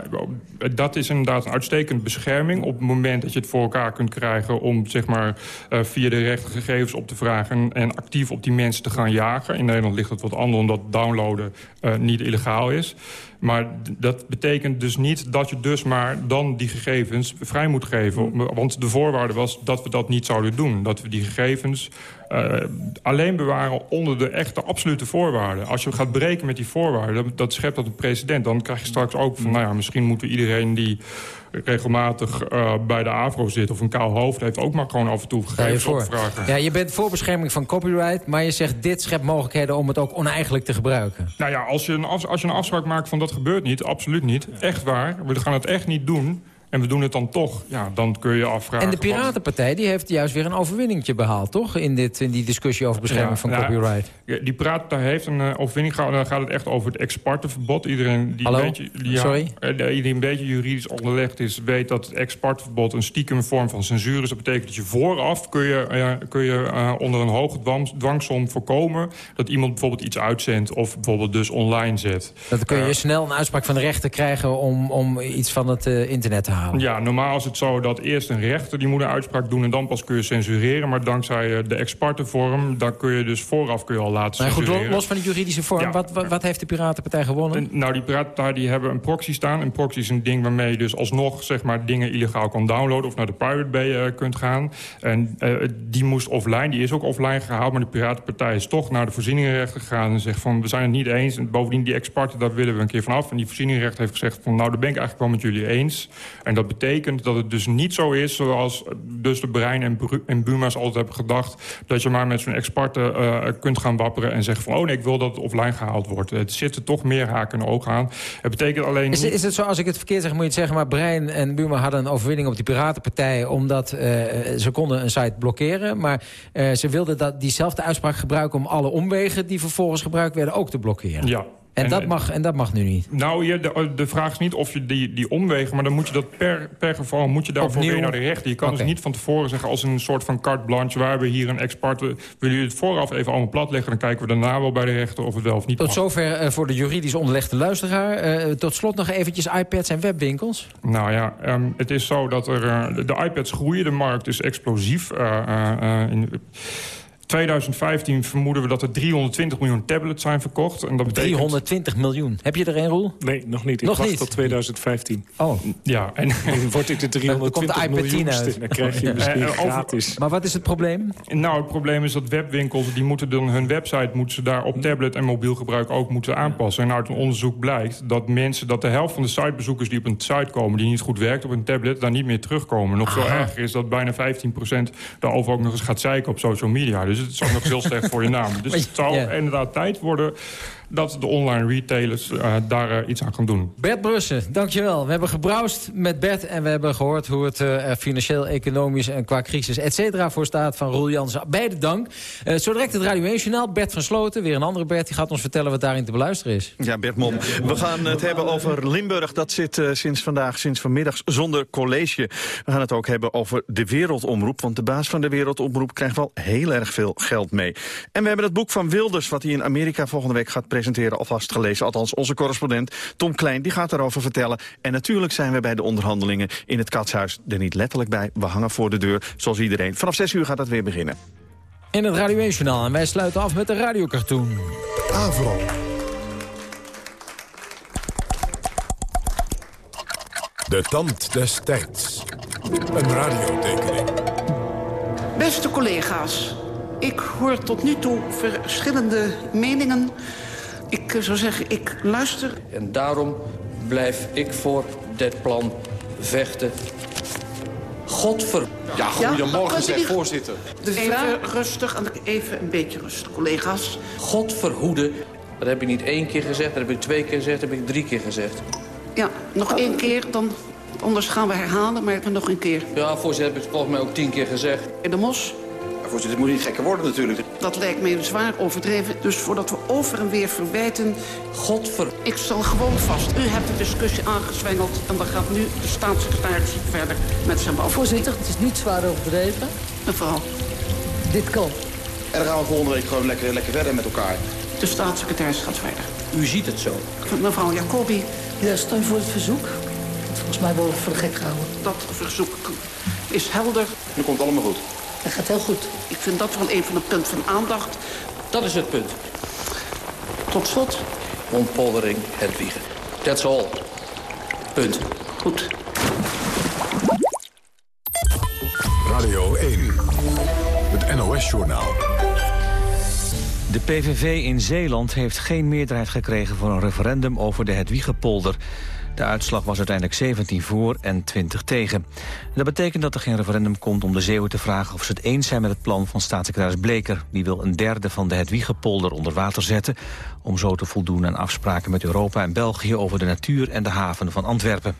dat is inderdaad een uitstekende bescherming... op het moment dat je het voor elkaar kunt krijgen... om zeg maar, uh, via de rechte gegevens op te vragen... en actief op die mensen te gaan jagen. In Nederland ligt het wat anders omdat downloaden uh, niet illegaal is. Maar dat betekent dus niet dat je dus maar dan die gegevens vrij moet geven. Want de voorwaarde was dat we dat niet zouden doen. Dat we die gegevens uh, alleen bewaren onder de echte absolute voorwaarden. Als je gaat breken met die voorwaarden, dat schept dat een precedent. Dan krijg je straks ook van, nou ja, misschien moeten iedereen die regelmatig uh, bij de AVRO zit of een kaal hoofd heeft... ook maar gewoon af en toe gegevens ja, opvragen. Ja, je bent voor bescherming van copyright... maar je zegt dit schept mogelijkheden om het ook oneigenlijk te gebruiken. Nou ja, als je een, als je een afspraak maakt van dat gebeurt niet, absoluut niet. Echt waar, we gaan het echt niet doen en we doen het dan toch, ja, dan kun je afvragen... En de Piratenpartij die heeft juist weer een overwinningje behaald, toch? In, dit, in die discussie over bescherming van nou, copyright. Die Piratenpartij heeft een uh, overwinning gehaald. Dan gaat het echt over het exportenverbod. Iedereen die, Hallo? Een beetje, ja, Sorry? Iedereen een beetje juridisch onderlegd is... weet dat het exportverbod een stiekem vorm van censuur is. Dat betekent dat je vooraf kun je, uh, kun je onder een hoge dwang, dwangsom voorkomen... dat iemand bijvoorbeeld iets uitzendt of bijvoorbeeld dus online zet. Dan kun je snel een uitspraak van de rechter krijgen... om, om iets van het internet te halen. Ja, normaal is het zo dat eerst een rechter die moet een uitspraak doen... en dan pas kun je censureren. Maar dankzij de expertenvorm, dan kun je dus vooraf kun je al laten maar censureren. Goed, los van de juridische vorm, wat, wat, wat, heeft de Piratenpartij gewonnen? nou, die Piratenpartij die hebben een proxy staan. Een proxy is een ding waarmee je dus alsnog zeg maar, dingen illegaal kan downloaden... of naar de Pirate Bay uh, kunt gaan. En uh, die moest offline, die is ook offline gehaald... maar de Piratenpartij is toch naar de voorzieningenrechter gegaan... en zegt van, we zijn het niet eens. En bovendien, die experten, daar willen we een keer vanaf. En die voorzieningenrechter heeft gezegd van, nou, daar ben ik eigenlijk wel met jullie eens. En dat betekent dat het dus niet zo is zoals dus de Brein en, en Buma's altijd hebben gedacht... dat je maar met zo'n experte uh, kunt gaan wapperen en zeggen van... oh nee, ik wil dat het offline gehaald wordt. Het zitten toch meer haken en ogen aan. Het betekent alleen... Is, is het zo, als ik het verkeerd zeg, moet je het zeggen... maar Brein en Buma hadden een overwinning op die Piratenpartij... omdat uh, ze konden een site blokkeren... maar uh, ze wilden dat diezelfde uitspraak gebruiken... om alle omwegen die vervolgens gebruikt werden ook te blokkeren. Ja, en, dat mag, en dat mag nu niet? Nou, je, de, de vraag is niet of je die, die omwegen... maar dan moet je dat per, per geval moet je daarvoor weer naar de rechter. Je kan okay. dus niet van tevoren zeggen als een soort van carte blanche... waar we hier een expert... willen jullie het vooraf even allemaal platleggen... dan kijken we daarna wel bij de rechter of het wel of niet Tot mag. zover uh, voor de juridisch onderlegde luisteraar. Uh, tot slot nog eventjes iPads en webwinkels. Nou ja, um, het is zo dat er, uh, de, de, iPads groeien. De markt is explosief. in, 2015 vermoeden we dat er 320 miljoen tablets zijn verkocht. En dat betekent... 320 miljoen. Heb je er een, Roel? Nee, nog niet. Ik nog wacht niet. tot 2015. Oh. Ja, en <laughs> dan word ik de 320 miljoen uit. Dan krijg je <laughs> misschien uh, gratis. Maar wat is het probleem? Nou, het probleem is dat webwinkels... die moeten dan hun website moeten ze daar op tablet en mobiel gebruik ook moeten aanpassen. En uit een onderzoek blijkt dat mensen... dat de helft van de sitebezoekers die op een site komen... die niet goed werkt op een tablet, daar niet meer terugkomen. Nog veel erger is dat bijna 15% daarover ook nog eens gaat zeiken op social media. Dus het is ook nog heel slecht voor je naam. Dus <laughs> het zal ja. inderdaad tijd worden dat de online retailers uh, daar uh, iets aan gaan doen. Bert Brussen, dankjewel. We hebben gebrouwd met Bert en we hebben gehoord hoe het uh, financieel, economisch en qua crisis et cetera voor staat van Roel Jansen. Beide dank. zo direct het Radio 1 Journaal. Bert van Sloten, weer een andere Bert, die gaat ons vertellen wat daarin te beluisteren is. Ja, Bert Mom. We gaan het hebben over Limburg. Dat zit sinds vandaag, sinds vanmiddag zonder college. We gaan het ook hebben over de Wereldomroep, want de baas van de Wereldomroep krijgt wel heel erg veel geld mee. En we hebben het boek van Wilders, wat hij in Amerika volgende week gaat presenteren alvast gelezen. Althans, onze correspondent Tom Klein die gaat daarover vertellen. En natuurlijk zijn we bij de onderhandelingen in het Katshuis er niet letterlijk bij. We hangen voor de deur, zoals iedereen. Vanaf 6 uur gaat dat weer beginnen. In het Radio 1 Journaal. En wij sluiten af met de radiocartoon. Avro. De tand des tijds. Een radiotekening. Beste collega's, ik hoor tot nu toe verschillende meningen. Ik zou zeggen, ik luister. En daarom blijf ik voor dit plan vechten. Godver... Ja, goedemorgen, zeg, voorzitter. De even rustig, en even een beetje rustig, collega's. God verhoede. Dat heb je niet één keer gezegd, dat heb ik twee keer gezegd, dat heb ik drie keer gezegd. Ja, nog één keer, dan, anders gaan we herhalen, maar nog een keer. Ja, voorzitter, heb ik volgens mij ook tien keer gezegd. De Mos? Voorzitter, het moet niet gekker worden natuurlijk. Dat lijkt mij zwaar overdreven. Dus voordat we over en weer verwijten... Godver... Ik stel gewoon vast. U hebt de discussie aangezwengeld. En dan gaat nu de staatssecretaris verder met zijn bal. Voorzitter, het is niet zwaar overdreven. Mevrouw. Dit kan. En dan gaan we volgende week gewoon lekker, lekker verder met elkaar. De staatssecretaris gaat verder. U ziet het zo. Mevrouw Jacobi. Ja, steun voor het verzoek. Volgens mij worden we voor de gek gehouden. Dat verzoek is helder. Nu komt het allemaal goed. Dat gaat heel goed. Ik vind dat wel een van de punten van aandacht. Dat is het punt. Tot slot. Ontpoldering, Hedwiegen. That's all. Punt. Goed. Radio 1. Het NOS-journaal. De PVV in Zeeland heeft geen meerderheid gekregen voor een referendum over de Hedwiegepolder. De uitslag was uiteindelijk 17 voor en 20 tegen. Dat betekent dat er geen referendum komt om de Zeeuwen te vragen of ze het eens zijn met het plan van staatssecretaris Bleker. Die wil een derde van de Hedwiegepolder onder water zetten om zo te voldoen aan afspraken met Europa en België over de natuur en de haven van Antwerpen.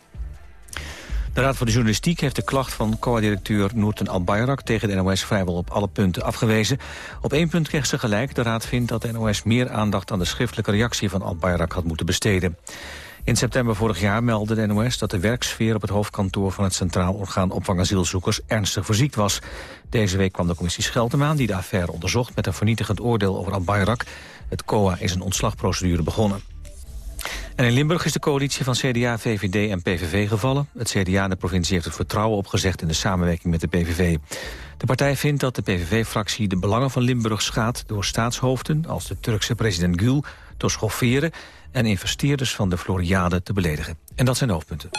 De Raad voor de Journalistiek heeft de klacht van COA-directeur Noorten Albayrak tegen de NOS vrijwel op alle punten afgewezen. Op één punt kreeg ze gelijk. De Raad vindt dat de NOS meer aandacht aan de schriftelijke reactie van Albayrak had moeten besteden. In september vorig jaar meldde de NOS dat de werksfeer op het hoofdkantoor van het Centraal Orgaan Opvang Asielzoekers ernstig verziekt was. Deze week kwam de commissie Scheltem aan die de affaire onderzocht met een vernietigend oordeel over Albayrak. Het COA is een ontslagprocedure begonnen. En in Limburg is de coalitie van CDA, VVD en PVV gevallen. Het CDA in de provincie heeft het vertrouwen opgezegd in de samenwerking met de PVV. De partij vindt dat de PVV-fractie de belangen van Limburg schaadt... door staatshoofden als de Turkse president Gül te schofferen... en investeerders van de Floriade te beledigen. En dat zijn de hoofdpunten.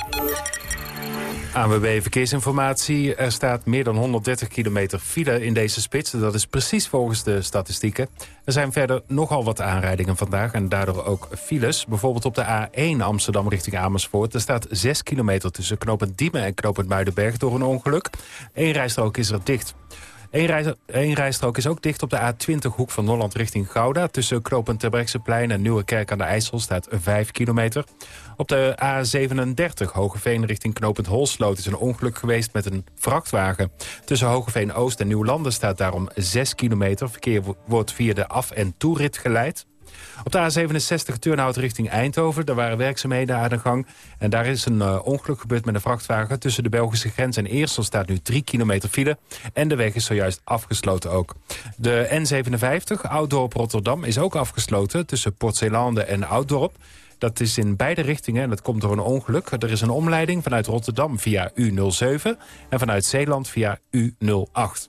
ANWB Verkeersinformatie. Er staat meer dan 130 kilometer file in deze spits. Dat is precies volgens de statistieken. Er zijn verder nogal wat aanrijdingen vandaag en daardoor ook files. Bijvoorbeeld op de A1 Amsterdam richting Amersfoort. Er staat 6 kilometer tussen knooppunt Diemen en knooppunt Muidenberg door een ongeluk. Eén rijstrook is er dicht. Eén, rijstrook is ook dicht op de A20 hoek van Holland richting Gouda. Tussen knooppunt Terbrechtseplein en Nieuwekerk aan de IJssel staat 5 kilometer. Op de A37 Hogeveen richting knooppunt Holsloot is een ongeluk geweest met een vrachtwagen. Tussen Hogeveen Oost en Nieuwlanden staat daarom 6 kilometer. Verkeer wordt via de af- en toerit geleid. Op de A67 Turnhout richting Eindhoven. Daar waren werkzaamheden aan de gang. En daar is een uh, ongeluk gebeurd met een vrachtwagen. Tussen de Belgische grens en Eersel staat nu 3 kilometer file. En de weg is zojuist afgesloten ook. De N57 Ouddorp Rotterdam is ook afgesloten. Tussen Port Zeelande en Ouddorp. Dat is in beide richtingen en dat komt door een ongeluk. Er is een omleiding vanuit Rotterdam via U07 en vanuit Zeeland via U08.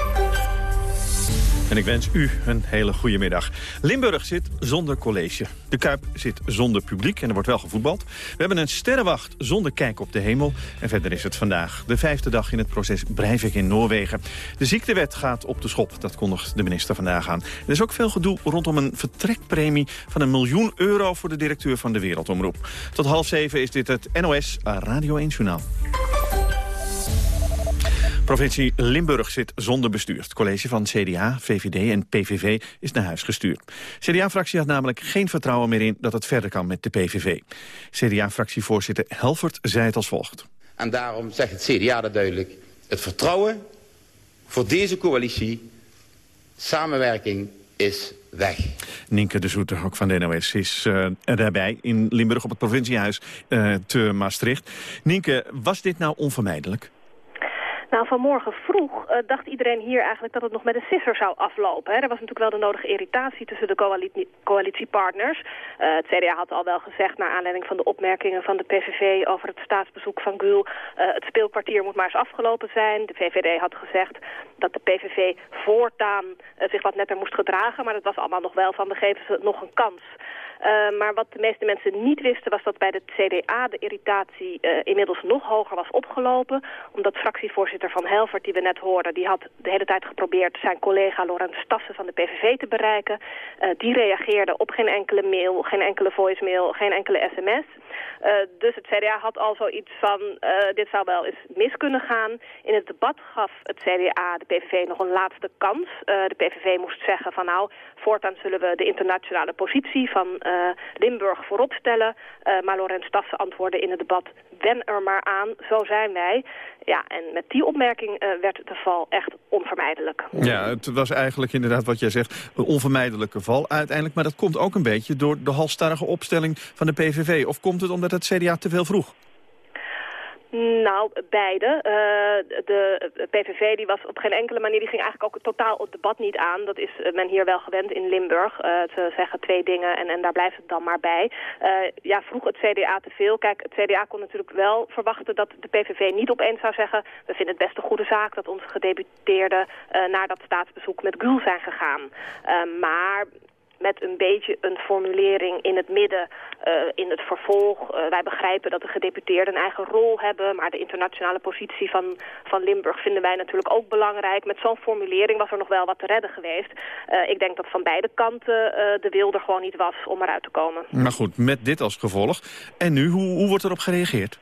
En ik wens u een hele goede middag. Limburg zit zonder college. De Kuip zit zonder publiek en er wordt wel gevoetbald. We hebben een sterrenwacht zonder kijk op de hemel. En verder is het vandaag de vijfde dag in het proces Breivik in Noorwegen. De ziektewet gaat op de schop, dat kondigt de minister vandaag aan. Er is ook veel gedoe rondom een vertrekpremie van een miljoen euro... voor de directeur van de Wereldomroep. Tot half zeven is dit het NOS Radio 1 Journaal. Provincie Limburg zit zonder bestuur. Het college van CDA, VVD en PVV is naar huis gestuurd. CDA-fractie had namelijk geen vertrouwen meer in dat het verder kan met de PVV. CDA-fractievoorzitter Helvert zei het als volgt. En daarom zegt het CDA dat duidelijk. Het vertrouwen voor deze coalitie, samenwerking, is weg. Nienke de Zoeter, ook van de NOS, is uh, daarbij in Limburg op het provinciehuis uh, te Maastricht. Nienke, was dit nou onvermijdelijk? Nou, vanmorgen vroeg uh, dacht iedereen hier eigenlijk dat het nog met een sisser zou aflopen. Hè. Er was natuurlijk wel de nodige irritatie tussen de coalitie coalitiepartners. Uh, het CDA had al wel gezegd, naar aanleiding van de opmerkingen van de PVV over het staatsbezoek van Gul, uh, het speelkwartier moet maar eens afgelopen zijn. De VVD had gezegd dat de PVV voortaan zich wat netter moest gedragen, maar dat was allemaal nog wel van, we geven ze nog een kans. Maar wat de meeste mensen niet wisten was dat bij de CDA de irritatie inmiddels nog hoger was opgelopen. Omdat fractievoorzitter Van Helvert, die we net hoorden, die had de hele tijd geprobeerd zijn collega Laurent Stassen van de PVV te bereiken. die reageerde op geen enkele mail, geen enkele voicemail, geen enkele sms. Dus het CDA had al zoiets van, dit zou wel eens mis kunnen gaan. In het debat gaf het CDA de PVV nog een laatste kans. De PVV moest zeggen van nou, voortaan zullen we de internationale positie van Limburg voorop stellen. maar Laurent Stassen antwoordde in het debat, wen er maar aan, zo zijn wij. Ja, en met die opmerking werd de val echt onvermijdelijk. Ja, het was eigenlijk inderdaad wat jij zegt, een onvermijdelijke val uiteindelijk. Maar dat komt ook een beetje door de halstarrige opstelling van de PVV. Of komt het omdat het CDA te veel vroeg? Nou, beide. Uh, de PVV die was op geen enkele manier, die ging eigenlijk ook totaal het debat niet aan. Dat is eh, men hier wel gewend in Limburg. Uh, ze zeggen twee dingen en, en daar blijft het dan maar bij. Ja, vroeg het CDA te veel. Kijk, het CDA kon natuurlijk wel verwachten dat de PVV niet opeens zou zeggen... we vinden het best een goede zaak dat onze gedeputeerden naar dat staatsbezoek met Gul zijn gegaan. maar met een beetje een formulering in het midden, uh, in het vervolg. Uh, wij begrijpen dat de gedeputeerden een eigen rol hebben, maar de internationale positie van, van Limburg vinden wij natuurlijk ook belangrijk. Met zo'n formulering was er nog wel wat te redden geweest. Uh, ik denk dat van beide kanten de wil er gewoon niet was om eruit te komen. Maar goed, met dit als gevolg. En nu, hoe, hoe wordt erop gereageerd?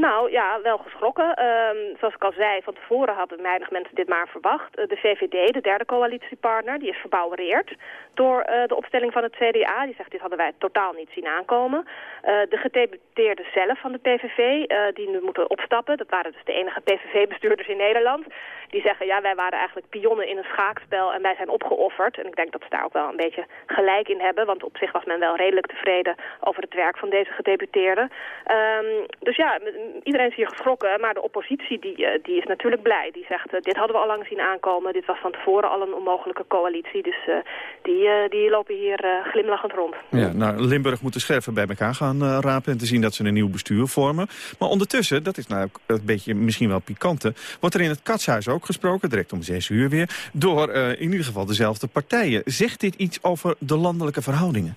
Nou ja, wel geschrokken. Um, zoals ik al zei, van tevoren hadden weinig mensen dit maar verwacht. Uh, de VVD, de derde coalitiepartner, die is verbouwereerd door uh, de opstelling van het CDA. Die zegt, dit hadden wij totaal niet zien aankomen. Uh, de gedeputeerden zelf van de PVV, die nu moeten opstappen. Dat waren dus de enige PVV-bestuurders in Nederland. Die zeggen, ja, wij waren eigenlijk pionnen in een schaakspel en wij zijn opgeofferd. En ik denk dat ze daar ook wel een beetje gelijk in hebben. Want op zich was men wel redelijk tevreden over het werk van deze gedeputeerden. Um, dus ja, iedereen is hier geschrokken, maar de oppositie die, uh, die is natuurlijk blij. Die zegt, uh, dit hadden we al lang zien aankomen. Dit was van tevoren al een onmogelijke coalitie. Dus uh, die, die lopen hier glimlachend rond. Ja, nou, Limburg moet de scherven bij elkaar gaan rapen... en te zien dat ze een nieuw bestuur vormen. Maar ondertussen, dat is nou een beetje misschien wel pikante... wordt er in het Katshuis ook gesproken, direct om zes uur weer... door in ieder geval dezelfde partijen. Zegt dit iets over de landelijke verhoudingen?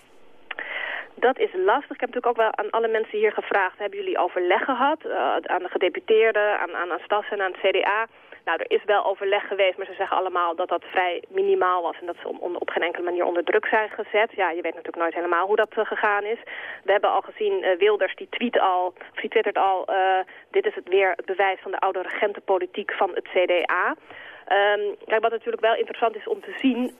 Dat is lastig. Ik heb natuurlijk ook wel aan alle mensen hier gevraagd... hebben jullie overleg gehad? Uh, aan de gedeputeerden, aan, aan, aan en aan het CDA... Nou, er is wel overleg geweest, maar ze zeggen allemaal dat dat vrij minimaal was... en dat ze op geen enkele manier onder druk zijn gezet. Ja, je weet natuurlijk nooit helemaal hoe dat uh, gegaan is. We hebben al gezien, uh, Wilders die tweet al, of die twittert al... Dit is het weer het bewijs van de oude regentenpolitiek van het CDA... Um, kijk, wat natuurlijk wel interessant is om te zien...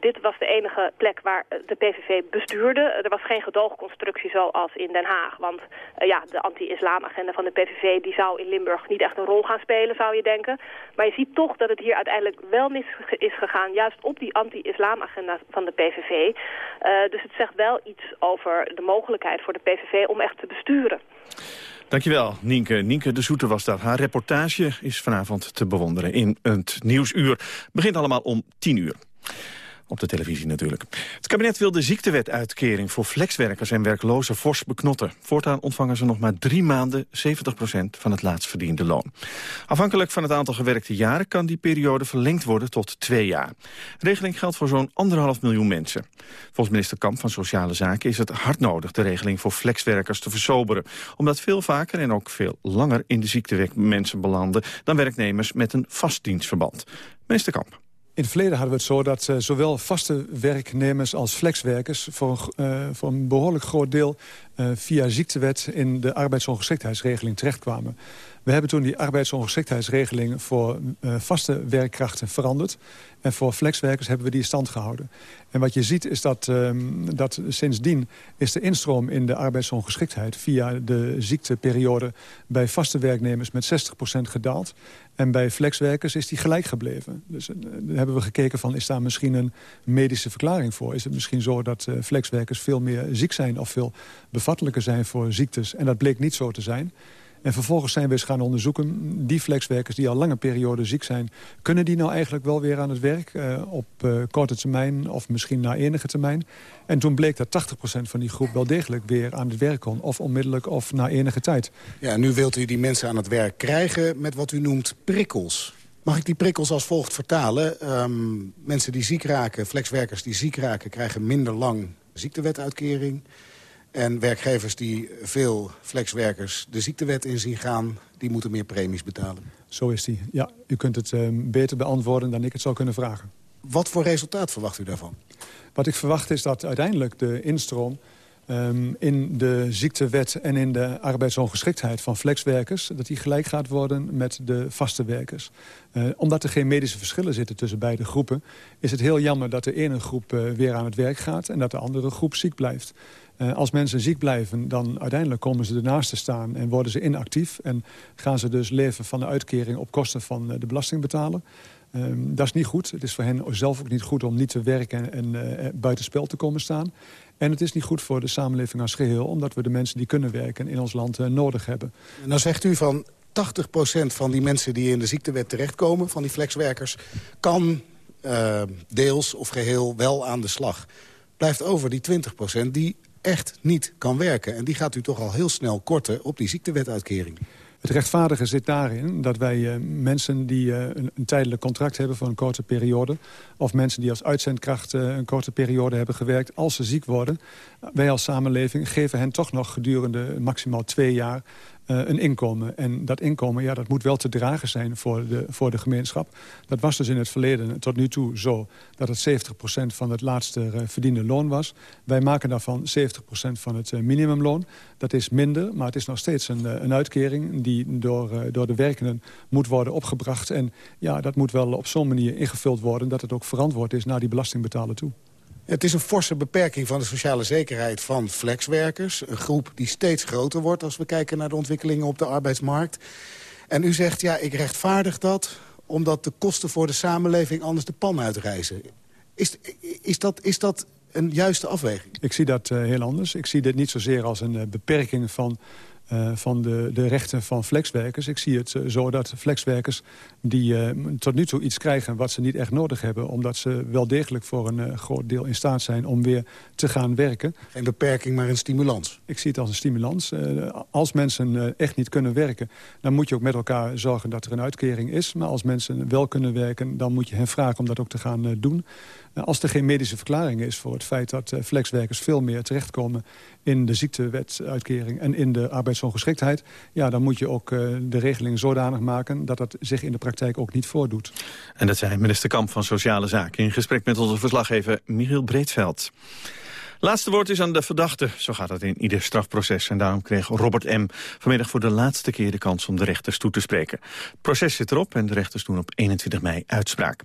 Dit was de enige plek waar de PVV bestuurde. Er was geen gedoogconstructie zoals in Den Haag. Want uh, ja, de anti-islamagenda van de PVV die zou in Limburg niet echt een rol gaan spelen, zou je denken. Maar je ziet toch dat het hier uiteindelijk wel mis is gegaan, juist op die anti-islamagenda van de PVV. Uh, dus het zegt wel iets over de mogelijkheid voor de PVV om echt te besturen. Dankjewel, Nienke. Nienke de Zoete was dat. Haar reportage is vanavond te bewonderen in het Nieuwsuur. Begint allemaal om 10 uur. Op de televisie natuurlijk. Het kabinet wil de ziektewet-uitkering voor flexwerkers en werklozen fors beknotten. Voortaan ontvangen ze nog maar drie maanden 70% van het laatst verdiende loon. Afhankelijk van het aantal gewerkte jaren kan die periode verlengd worden tot twee jaar. De regeling geldt voor zo'n anderhalf miljoen mensen. Volgens minister Kamp van Sociale Zaken is het hard nodig de regeling voor flexwerkers te versoberen. Omdat veel vaker en ook veel langer in de ziektewet mensen belanden dan werknemers met een vast dienstverband. Minister Kamp. In het verleden hadden we het zo dat uh, zowel vaste werknemers als flexwerkers... voor, uh, voor een behoorlijk groot deel uh, via ziektewet in de arbeidsongeschiktheidsregeling terechtkwamen. We hebben toen die arbeidsongeschiktheidsregeling voor vaste werkkrachten veranderd. En voor flexwerkers hebben we die stand gehouden. En wat je ziet is dat, um, dat sindsdien is de instroom in de arbeidsongeschiktheid... via de ziekteperiode bij vaste werknemers met 60% gedaald. En bij flexwerkers is die gelijk gebleven. Dus uh, hebben we gekeken van, is daar misschien een medische verklaring voor? Is het misschien zo dat uh, flexwerkers veel meer ziek zijn... of veel bevattelijker zijn voor ziektes? En dat bleek niet zo te zijn. En vervolgens zijn we eens gaan onderzoeken... die flexwerkers die al lange periode ziek zijn... kunnen die nou eigenlijk wel weer aan het werk uh, op uh, korte termijn... of misschien na enige termijn? En toen bleek dat 80% van die groep wel degelijk weer aan het werk kon. Of onmiddellijk of na enige tijd. Ja, nu wilt u die mensen aan het werk krijgen met wat u noemt prikkels. Mag ik die prikkels als volgt vertalen? Um, mensen die ziek raken, flexwerkers die ziek raken... krijgen minder lang ziektewetuitkering. En werkgevers die veel flexwerkers de ziektewet in zien gaan... die moeten meer premies betalen. Zo is die. Ja, u kunt het uh, beter beantwoorden dan ik het zou kunnen vragen. Wat voor resultaat verwacht u daarvan? Wat ik verwacht is dat uiteindelijk de instroom um, in de ziektewet en in de arbeidsongeschiktheid van flexwerkers... dat die gelijk gaat worden met de vaste werkers. Uh, omdat er geen medische verschillen zitten tussen beide groepen... is het heel jammer dat de ene groep uh, weer aan het werk gaat... en dat de andere groep ziek blijft. Uh, als mensen ziek blijven, dan uiteindelijk komen ze ernaast te staan... en worden ze inactief en gaan ze dus leven van de uitkering... op kosten van de belastingbetaler. Um, dat is niet goed. Het is voor hen zelf ook niet goed om niet te werken en uh, buitenspel te komen staan. En het is niet goed voor de samenleving als geheel... omdat we de mensen die kunnen werken in ons land nodig hebben. En dan zegt u van 80% van die mensen die in de ziektewet terechtkomen... van die flexwerkers, kan deels of geheel wel aan de slag. Blijft over die 20% die echt niet kan werken. En die gaat u toch al heel snel korten op die ziektewetuitkering. Het rechtvaardige zit daarin dat wij uh, mensen die uh, een, tijdelijk contract hebben voor een korte periode... of mensen die als uitzendkracht uh, een korte periode hebben gewerkt... als ze ziek worden, wij als samenleving geven hen toch nog gedurende maximaal twee jaar een inkomen. En dat inkomen ja, dat moet wel te dragen zijn voor de, voor de gemeenschap. Dat was dus in het verleden tot nu toe zo... dat het 70% van het laatste uh, verdiende loon was. Wij maken daarvan 70% van het uh, minimumloon. Dat is minder, maar het is nog steeds een, een uitkering... die door, door de werkenden moet worden opgebracht. En ja, dat moet wel op zo'n manier ingevuld worden... dat het ook verantwoord is naar die belastingbetaler toe. Het is een forse beperking van de sociale zekerheid van flexwerkers. Een groep die steeds groter wordt als we kijken naar de ontwikkelingen op de arbeidsmarkt. En u zegt, ja, ik rechtvaardig dat omdat de kosten voor de samenleving anders de pan uitreizen. Is, is, dat, is dat een juiste afweging? Ik zie dat uh, heel anders. Ik zie dit niet zozeer als een uh, beperking van uh, van de, de rechten van flexwerkers. Ik zie het uh, zo dat flexwerkers die uh, tot nu toe iets krijgen wat ze niet echt nodig hebben... omdat ze wel degelijk voor een groot deel in staat zijn om weer te gaan werken. Geen beperking, maar een stimulans. Ik zie het als een stimulans. als mensen echt niet kunnen werken, dan moet je ook met elkaar zorgen dat er een uitkering is. Maar als mensen wel kunnen werken, dan moet je hen vragen om dat ook te gaan doen. Als er geen medische verklaring is voor het feit dat flexwerkers veel meer terechtkomen in de ziektewetuitkering en in de arbeidsongeschiktheid... ja, dan moet je ook uh, de regeling zodanig maken dat dat zich in de praktijk ook niet voordoet. En dat zei minister Kamp van Sociale Zaken in gesprek met onze verslaggever Michiel Breedveld. Laatste woord is aan de verdachte. Zo gaat het in ieder strafproces. En daarom kreeg Robert M. vanmiddag voor de laatste keer de kans om de rechters toe te spreken. Het proces zit erop en de rechters doen op 21 mei uitspraak.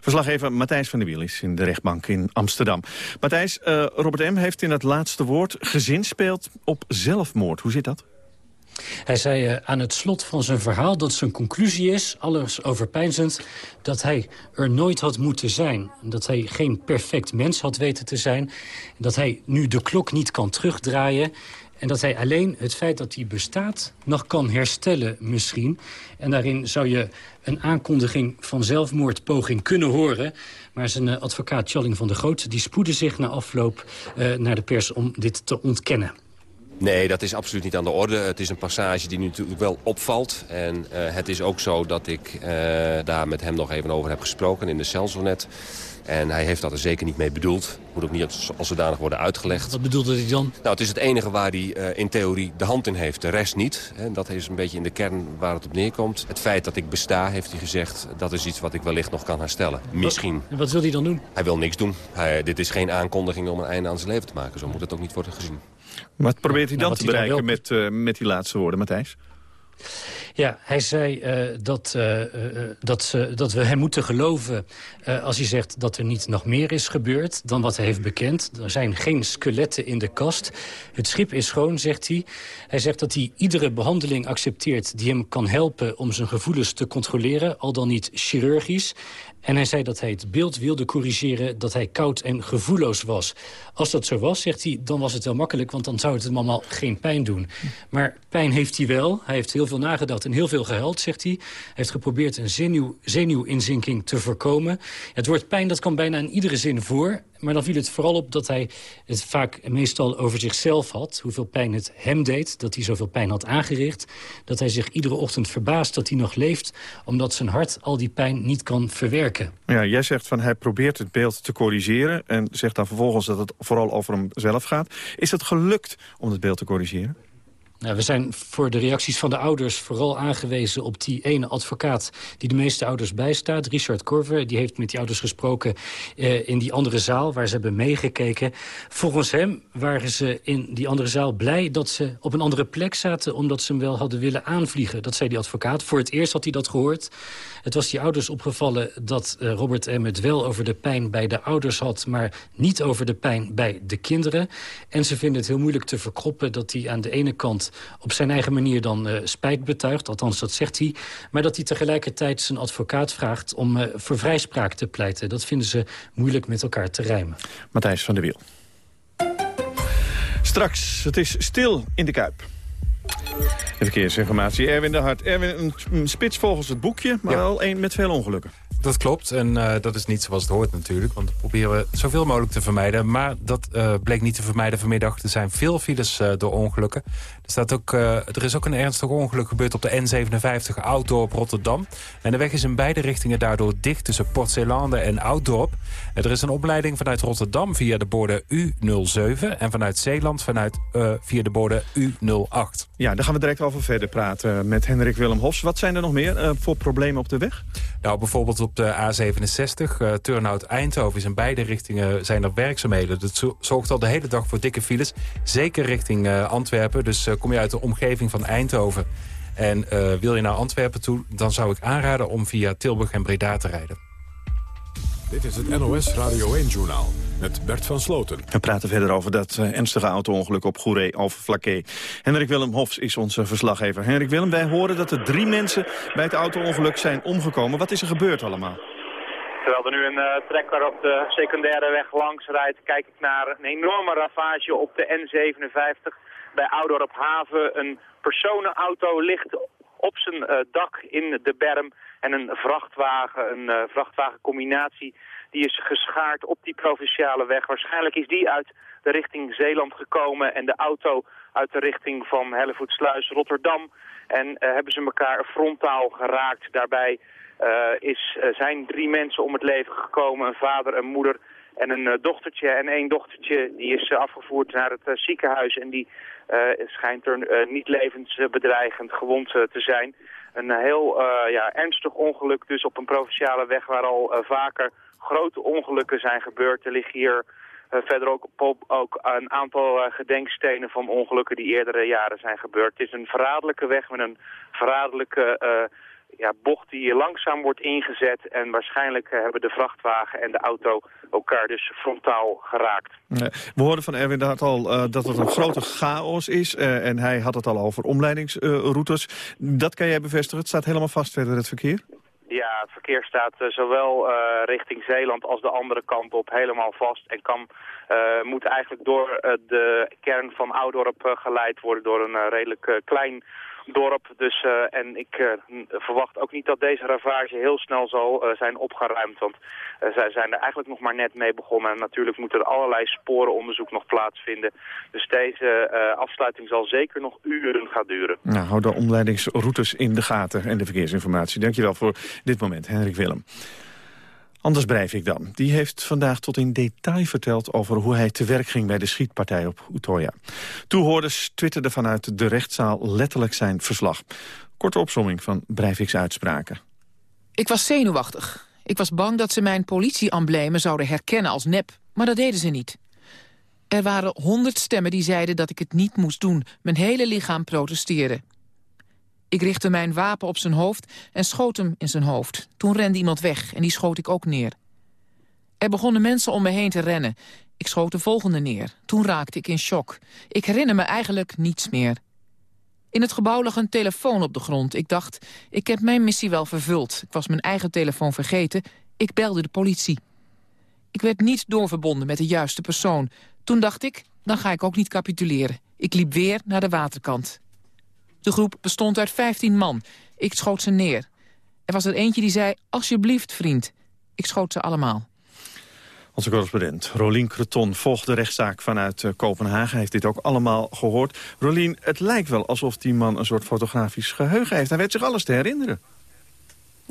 Verslaggever Matthijs van der Wiel is in de rechtbank in Amsterdam. Matthijs, uh, Robert M. heeft in het laatste woord gezinspeeld op zelfmoord. Hoe zit dat? Hij zei uh, aan het slot van zijn verhaal dat zijn conclusie is, alles overpeinzend, dat hij er nooit had moeten zijn. Dat hij geen perfect mens had weten te zijn. Dat hij nu de klok niet kan terugdraaien. En dat hij alleen het feit dat hij bestaat nog kan herstellen misschien. En daarin zou je een aankondiging van zelfmoordpoging kunnen horen. Maar zijn uh, advocaat Challing van der Groot die spoedde zich na afloop uh, naar de pers om dit te ontkennen. Nee, dat is absoluut niet aan de orde. Het is een passage die nu natuurlijk wel opvalt. En uh, het is ook zo dat ik uh, daar met hem nog even over heb gesproken in de celzonet. En hij heeft dat er zeker niet mee bedoeld. Moet ook niet als zodanig worden uitgelegd. Wat bedoelde hij dan? Nou, het is het enige waar hij uh, in theorie de hand in heeft. De rest niet. En dat is een beetje in de kern waar het op neerkomt. Het feit dat ik besta, heeft hij gezegd, dat is iets wat ik wellicht nog kan herstellen. Misschien. En wat wil hij dan doen? Hij wil niks doen. Hij, dit is geen aankondiging om een einde aan zijn leven te maken. Zo moet het ook niet worden gezien. Wat probeert hij dan te bereiken dan met, uh, met die laatste woorden, Matthijs? Ja, hij zei uh, dat, uh, dat, dat we hem moeten geloven als hij zegt dat er niet nog meer is gebeurd dan wat hij heeft bekend. Er zijn geen skeletten in de kast. Het schip is schoon, zegt hij. Hij zegt dat hij iedere behandeling accepteert die hem kan helpen om zijn gevoelens te controleren, al dan niet chirurgisch. En hij zei dat hij het beeld wilde corrigeren dat hij koud en gevoelloos was. Als dat zo was, zegt hij, dan was het wel makkelijk... want dan zou het hem allemaal geen pijn doen. Maar pijn heeft hij wel. Hij heeft heel veel nagedacht en heel veel gehuild, zegt hij. Hij heeft geprobeerd een zenuw, zenuwinzinking te voorkomen. Het woord pijn, dat kan bijna in iedere zin voor. Maar dan viel het vooral op dat hij het vaak meestal over zichzelf had. Hoeveel pijn het hem deed, dat hij zoveel pijn had aangericht. Dat hij zich iedere ochtend verbaast dat hij nog leeft... omdat zijn hart al die pijn niet kan verwerken. Ja, jij zegt van hij probeert het beeld te corrigeren... en zegt dan vervolgens dat het vooral over hemzelf gaat. Is het gelukt om het beeld te corrigeren? Nou, we zijn voor de reacties van de ouders vooral aangewezen op die ene advocaat die de meeste ouders bijstaat. Richard Corver, die heeft met die ouders gesproken eh, in die andere zaal waar ze hebben meegekeken. Volgens hem waren ze in die andere zaal blij dat ze op een andere plek zaten omdat ze hem wel hadden willen aanvliegen. Dat zei die advocaat. Voor het eerst had hij dat gehoord. Het was die ouders opgevallen dat uh, Robert M. het wel over de pijn bij de ouders had... maar niet over de pijn bij de kinderen. En ze vinden het heel moeilijk te verkroppen dat hij aan de ene kant... op zijn eigen manier dan uh, spijt betuigt, althans dat zegt hij... maar dat hij tegelijkertijd zijn advocaat vraagt om uh, voor vrijspraak te pleiten. Dat vinden ze moeilijk met elkaar te rijmen. Matthijs van der Wiel. Straks, het is stil in de Kuip. De verkeersinformatie, Erwin de Hart. Erwin, een spits volgens het boekje, maar wel een met veel ongelukken. Dat klopt en uh, dat is niet zoals het hoort natuurlijk. Want dat proberen we zoveel mogelijk te vermijden. Maar dat uh, bleek niet te vermijden vanmiddag. Er zijn veel files uh, door ongelukken. Er, staat ook, er is ook een ernstig ongeluk gebeurd op de N57 Ouddorp Rotterdam. En de weg is in beide richtingen daardoor dicht tussen Port Zeelande en Ouddorp. Er is een opleiding vanuit Rotterdam via de borden U07... en vanuit Zeeland vanuit, via de borden U08. Ja, daar gaan we direct over verder praten met Hendrik Willem Hofs. Wat zijn er nog meer voor problemen op de weg? Nou, bijvoorbeeld op de A67, uh, Turnhout-Eindhoven... is in beide richtingen zijn er werkzaamheden. Dat zorgt al de hele dag voor dikke files. Zeker richting Antwerpen. Dus kom je uit de omgeving van Eindhoven... en wil je naar Antwerpen toe... dan zou ik aanraden om via Tilburg en Breda te rijden. Dit is het NOS Radio 1-journaal met Bert van Sloten. We praten verder over dat uh, ernstige auto-ongeluk op Goeree Alphen Henrik Willem Hofs is onze verslaggever. Henrik Willem, wij horen dat er drie mensen bij het auto-ongeluk zijn omgekomen. Wat is er gebeurd allemaal? Terwijl er nu een uh, trekker op de secundaire weg langs rijdt... kijk ik naar een enorme ravage op de N57 bij Oudorp Haven. Een personenauto ligt op zijn uh, dak in de berm en een vrachtwagen, een uh, vrachtwagencombinatie, die is geschaard op die provinciale weg. Waarschijnlijk is die uit de richting Zeeland gekomen en de auto uit de richting van Hellevoetsluis Rotterdam. En uh, hebben ze elkaar frontaal geraakt. Daarbij is, zijn drie mensen om het leven gekomen, een vader, een moeder en een dochtertje. En één dochtertje die is afgevoerd naar het ziekenhuis en die schijnt er niet levensbedreigend gewond te zijn een heel ja, ernstig ongeluk dus op een provinciale weg waar al vaker grote ongelukken zijn gebeurd. Er liggen hier verder ook, op, ook een aantal gedenkstenen van ongelukken die eerdere jaren zijn gebeurd. Het is een verraderlijke weg met een verraderlijke ja, bocht die langzaam wordt ingezet. En waarschijnlijk hebben de vrachtwagen en de auto elkaar dus frontaal geraakt. We hoorden van Erwin dat, al, uh, dat het een grote chaos is. Uh, en hij had het al over omleidingsroutes. dat kan jij bevestigen? Het staat helemaal vast verder, het verkeer? Ja, het verkeer staat uh, zowel uh, richting Zeeland als de andere kant op helemaal vast. En kan, uh, moet eigenlijk door de kern van Oudorp geleid worden door een redelijk klein dorp. Dus, uh, en ik uh, verwacht ook niet dat deze ravage heel snel zal uh, zijn opgeruimd. Want zij zijn er eigenlijk nog maar net mee begonnen. En natuurlijk moet er allerlei sporenonderzoek nog plaatsvinden. Dus deze afsluiting zal zeker nog uren gaan duren. Nou, hou de omleidingsroutes in de gaten en de verkeersinformatie. Dankjewel voor dit moment, Henrik Willem. Anders ik dan. Die heeft vandaag tot in detail verteld over hoe hij te werk ging bij de schietpartij op Utoya. Toehoorders twitterden vanuit de rechtszaal letterlijk zijn verslag. Korte opzomming van Breivik's uitspraken. Ik was zenuwachtig. Ik was bang dat ze mijn politieamblemen zouden herkennen als nep, maar dat deden ze niet. Er waren honderd stemmen die zeiden dat ik het niet moest doen. Mijn hele lichaam protesteerde. Ik richtte mijn wapen op zijn hoofd en schoot hem in zijn hoofd. Toen rende iemand weg en die schoot ik ook neer. Er begonnen mensen om me heen te rennen. Ik schoot de volgende neer. Toen raakte ik in shock. Ik herinner me eigenlijk niets meer. In het gebouw lag een telefoon op de grond. Ik dacht, ik heb mijn missie wel vervuld. Ik was mijn eigen telefoon vergeten. Ik belde de politie. Ik werd niet doorverbonden met de juiste persoon. Toen dacht ik, dan ga ik ook niet capituleren. Ik liep weer naar de waterkant. De groep bestond uit 15 man. Ik schoot ze neer. Er was er eentje die zei, alsjeblieft vriend. Ik schoot ze allemaal. Onze correspondent Rolien Creton volgt de rechtszaak vanuit uh, Kopenhagen. Hij heeft dit ook allemaal gehoord. Rolien, het lijkt wel alsof die man een soort fotografisch geheugen heeft. Hij weet zich alles te herinneren.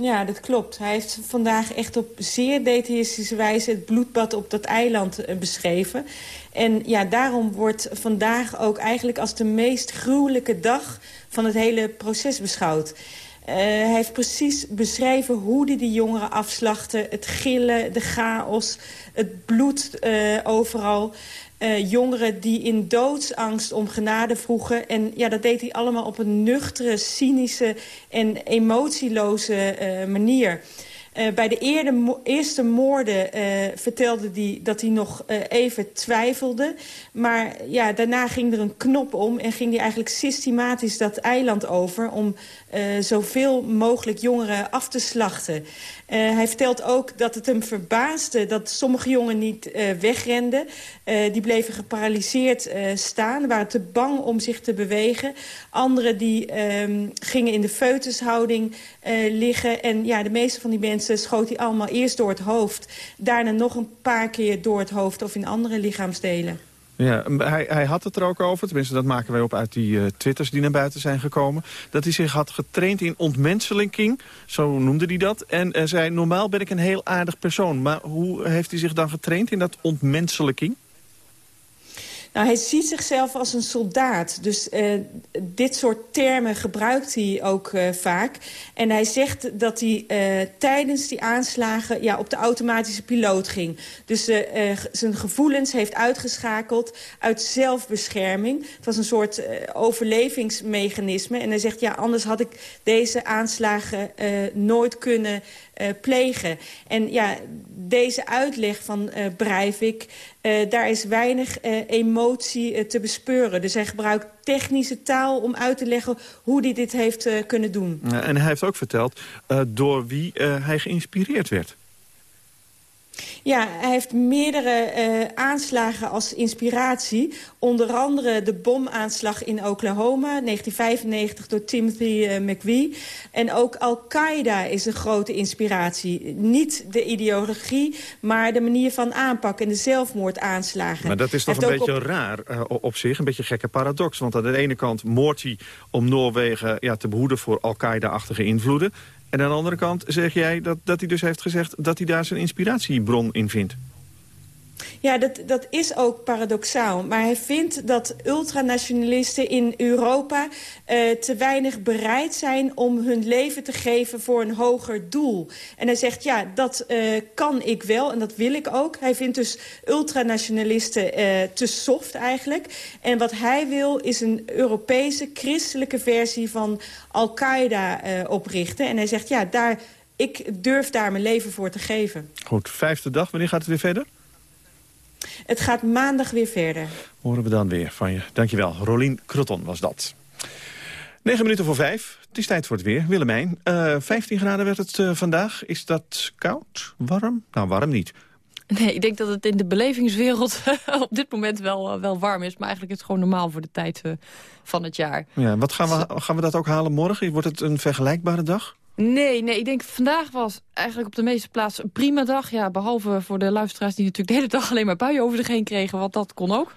Ja, dat klopt. Hij heeft vandaag echt op zeer detailistische wijze... het bloedbad op dat eiland uh, beschreven. En ja, daarom wordt vandaag ook eigenlijk als de meest gruwelijke dag... van het hele proces beschouwd. Uh, hij heeft precies beschreven hoe hij die jongeren afslachtte. Het gillen, de chaos, het bloed uh, overal. Uh, jongeren die in doodsangst om genade vroegen. En ja, dat deed hij allemaal op een nuchtere, cynische en emotieloze manier. Uh, bij de eerste moorden uh, vertelde hij dat hij nog uh, even twijfelde. Maar ja, daarna ging er een knop om en ging hij eigenlijk systematisch dat eiland over... om zoveel mogelijk jongeren af te slachten. hij vertelt ook dat het hem verbaasde dat sommige jongeren niet wegrenden. die bleven geparalyseerd staan, waren te bang om zich te bewegen. Anderen die um, gingen in de feutushouding liggen. En ja, de meeste van die mensen schoot hij allemaal eerst door het hoofd. Daarna nog een paar keer door het hoofd of in andere lichaamsdelen. Ja, hij, hij had het er ook over, tenminste dat maken wij op uit die uh, twitters die naar buiten zijn gekomen. Dat hij zich had getraind in ontmenselijking, zo noemde hij dat. En zei, normaal ben ik een heel aardig persoon. Maar hoe heeft hij zich dan getraind in dat ontmenselijking? Nou, hij ziet zichzelf als een soldaat. Dus uh, dit soort termen gebruikt hij ook uh, vaak. En hij zegt dat hij uh, tijdens die aanslagen ja, op de automatische piloot ging. Dus zijn gevoelens heeft uitgeschakeld uit zelfbescherming. Het was een soort overlevingsmechanisme. En hij zegt, ja, anders had ik deze aanslagen nooit kunnen plegen. En ja, deze uitleg van Breivik, uh, daar is weinig emotie te bespeuren. Dus hij gebruikt technische taal om uit te leggen hoe hij dit heeft kunnen doen. en hij heeft ook verteld door wie hij geïnspireerd werd. Ja, hij heeft meerdere uh, aanslagen als inspiratie. Onder andere de bomaanslag in Oklahoma, 1995 door Timothy uh, McVie. En ook Al-Qaeda is een grote inspiratie. Niet de ideologie, maar de manier van aanpak en de zelfmoordaanslagen. Maar dat is toch een beetje op... raar uh, op zich, een beetje een gekke paradox. Want aan de ene kant moordt hij om Noorwegen ja, te behoeden voor Al-Qaeda-achtige invloeden. En aan de andere kant zeg jij dat, dat hij dus heeft gezegd... dat hij daar zijn inspiratiebron in vindt. Ja, dat, dat is ook paradoxaal. Maar hij vindt dat ultranationalisten in Europa uh, te weinig bereid zijn om hun leven te geven voor een hoger doel. En hij zegt, ja, dat uh, kan ik wel en dat wil ik ook. Hij vindt dus ultranationalisten uh, te soft eigenlijk. En wat hij wil is een Europese christelijke versie van Al-Qaeda oprichten. En hij zegt, ja, daar, ik durf daar mijn leven voor te geven. Goed, vijfde dag. Wanneer gaat het weer verder? Het gaat maandag weer verder. Horen we dan weer van je. Dankjewel. Rolien Kroton was dat. 9 minuten voor vijf. Het is tijd voor het weer. Willemijn, uh, 15 graden werd het uh, vandaag. Is dat koud? Warm? Nou, warm niet. Nee, ik denk dat het in de belevingswereld <laughs> op dit moment wel, wel warm is. Maar eigenlijk is het gewoon normaal voor de tijd van het jaar. Ja, wat gaan we, gaan we dat ook halen morgen? Wordt het een vergelijkbare dag? Nee, nee, ik denk vandaag was eigenlijk op de meeste plaatsen een prima dag. Ja, behalve voor de luisteraars die natuurlijk de hele dag <laughs> alleen maar buien over zich heen kregen. Want dat kon ook.